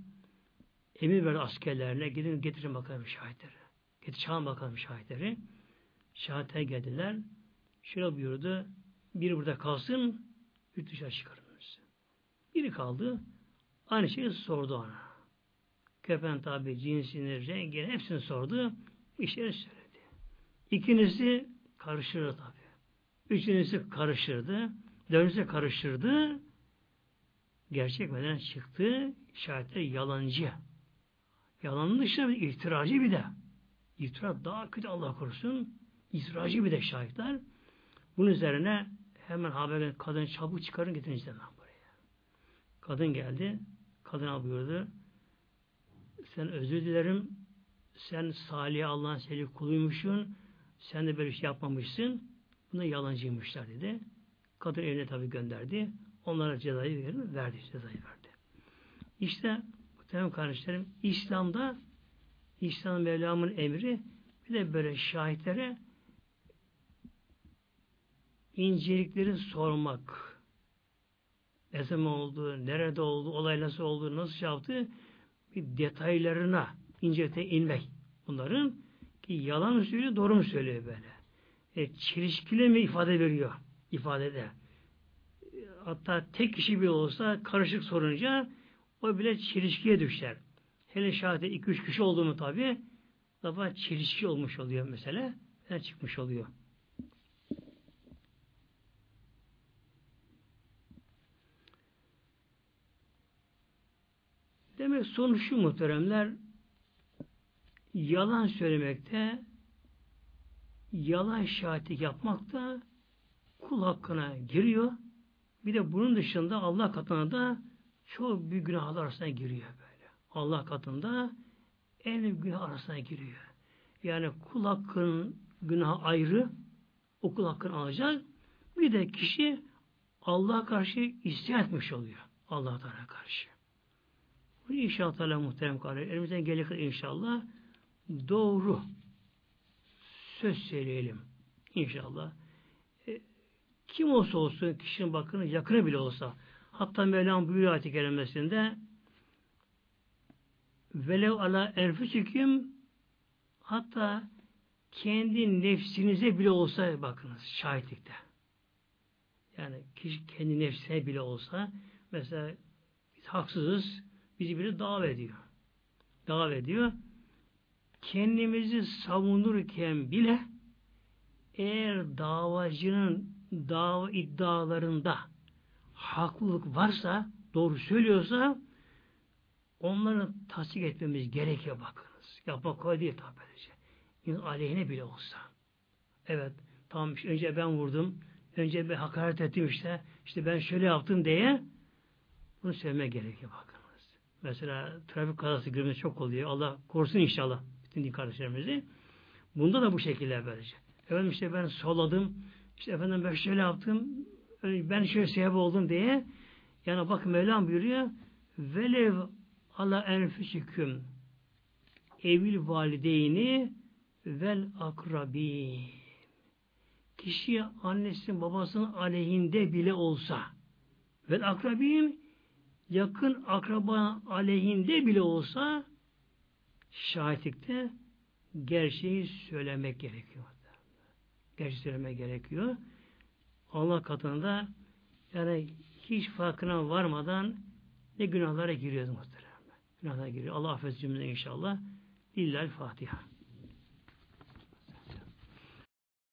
Emir verdi askerlerine gidin getirin bakalım şahitleri. Getir çağın bakalım şahitleri. Şahitler geldiler. Şöyle buyurdu. Biri burada kalsın, üç dışarı çıkarınız. Biri kaldı. Aynı şeyi sordu ona. Köpen tabi cinsini, rengini hepsini sordu. İşleri söyledi. İkincisi karıştırdı tabi. Üçüncüsü karıştırdı. Dördüncüsü karıştırdı. Gerçek beden çıktı. Şahitler yalancı. Yalanın dışında bir iftiracı bir de. İftira daha kötü Allah korusun. İftiracı bir de şahitler. Bunun üzerine hemen haber kadın çabuk çıkarın getirin istemem buraya. Kadın geldi. Kadına buyurdu. Sen özür dilerim. Sen salih Allah'ın seni kuluymuşsun. Sen de böyle şey yapmamışsın. Buna yalancıymışlar dedi. Kadın evine tabi gönderdi. Onlara cezayı verdi. Verdi. Cezayı verdi. İşte muhtemelen kardeşlerim İslam'da İslam Mevlam'ın emri bir de böyle şahitlere incelikleri sormak. Ne zaman oldu, nerede oldu, olay nasıl oldu, nasıl şey yaptı bir detaylarına incelete inmek bunların ki yalan söylüyor, doğru mu söylüyor böyle. E, çelişkili mi ifade veriyor ifadede. Hatta tek kişi bile olsa karışık sorunca o bile çelişkiye düşer. Hele şahit iki üç kişi oldu mu tabi daha çelişki olmuş oluyor mesela. Ne çıkmış oluyor. Demek sonuç şu muhteremler yalan söylemekte yalan şahitlik yapmakta kul hakkına giriyor. Bir de bunun dışında Allah katına da çok büyük günahlar arasına giriyor böyle. Allah katında en büyük günah arasına giriyor. Yani kul hakkının günahı ayrı, o kul hakkını alacak. Bir de kişi Allah'a karşı isyan etmiş oluyor. Allah Teala karşı. Bu inşallah muhterem kardeşler. Elimizden gelir inşallah doğru söz söyleyelim. İnşallah. E, kim olsa olsun kişinin bakın yakını bile olsa hatta Mevlam buyuruyor ayet-i kerimesinde velev ala enfüsüküm hatta kendi nefsinize bile olsa bakınız şahitlikte. Yani kişi kendi nefsine bile olsa mesela biz haksızız bizi biri davet ediyor. Davet ediyor. Kendimizi savunurken bile eğer davacının dava iddialarında haklılık varsa, doğru söylüyorsa onları tasdik etmemiz gerekiyor bakınız. Yapmak kolay değil tabi aleyhine bile olsa. Evet, tamam işte önce ben vurdum, önce ben hakaret ettim işte, işte ben şöyle yaptım diye bunu söylemek gerekiyor bakınız. Mesela trafik kazası günümüzde çok oluyor. Allah korusun inşallah din kardeşlerimizi. Bunda da bu şekilde böylece. Efendim işte ben soladım, işte efendim ben şöyle yaptım, ben şöyle sebep oldum diye yani bak Mevlam buyuruyor velev ala enfüsüküm evil valideyni vel akrabi kişi annesinin babasının aleyhinde bile olsa vel akrabim yakın akraba aleyhinde bile olsa şahitlikte gerçeği söylemek gerekiyor. Gerçeği söylemek gerekiyor. Allah katında yani hiç farkına varmadan ne günahlara giriyoruz muhtemelen. Günahlara giriyor. Allah affetsin inşallah. İllal Fatiha.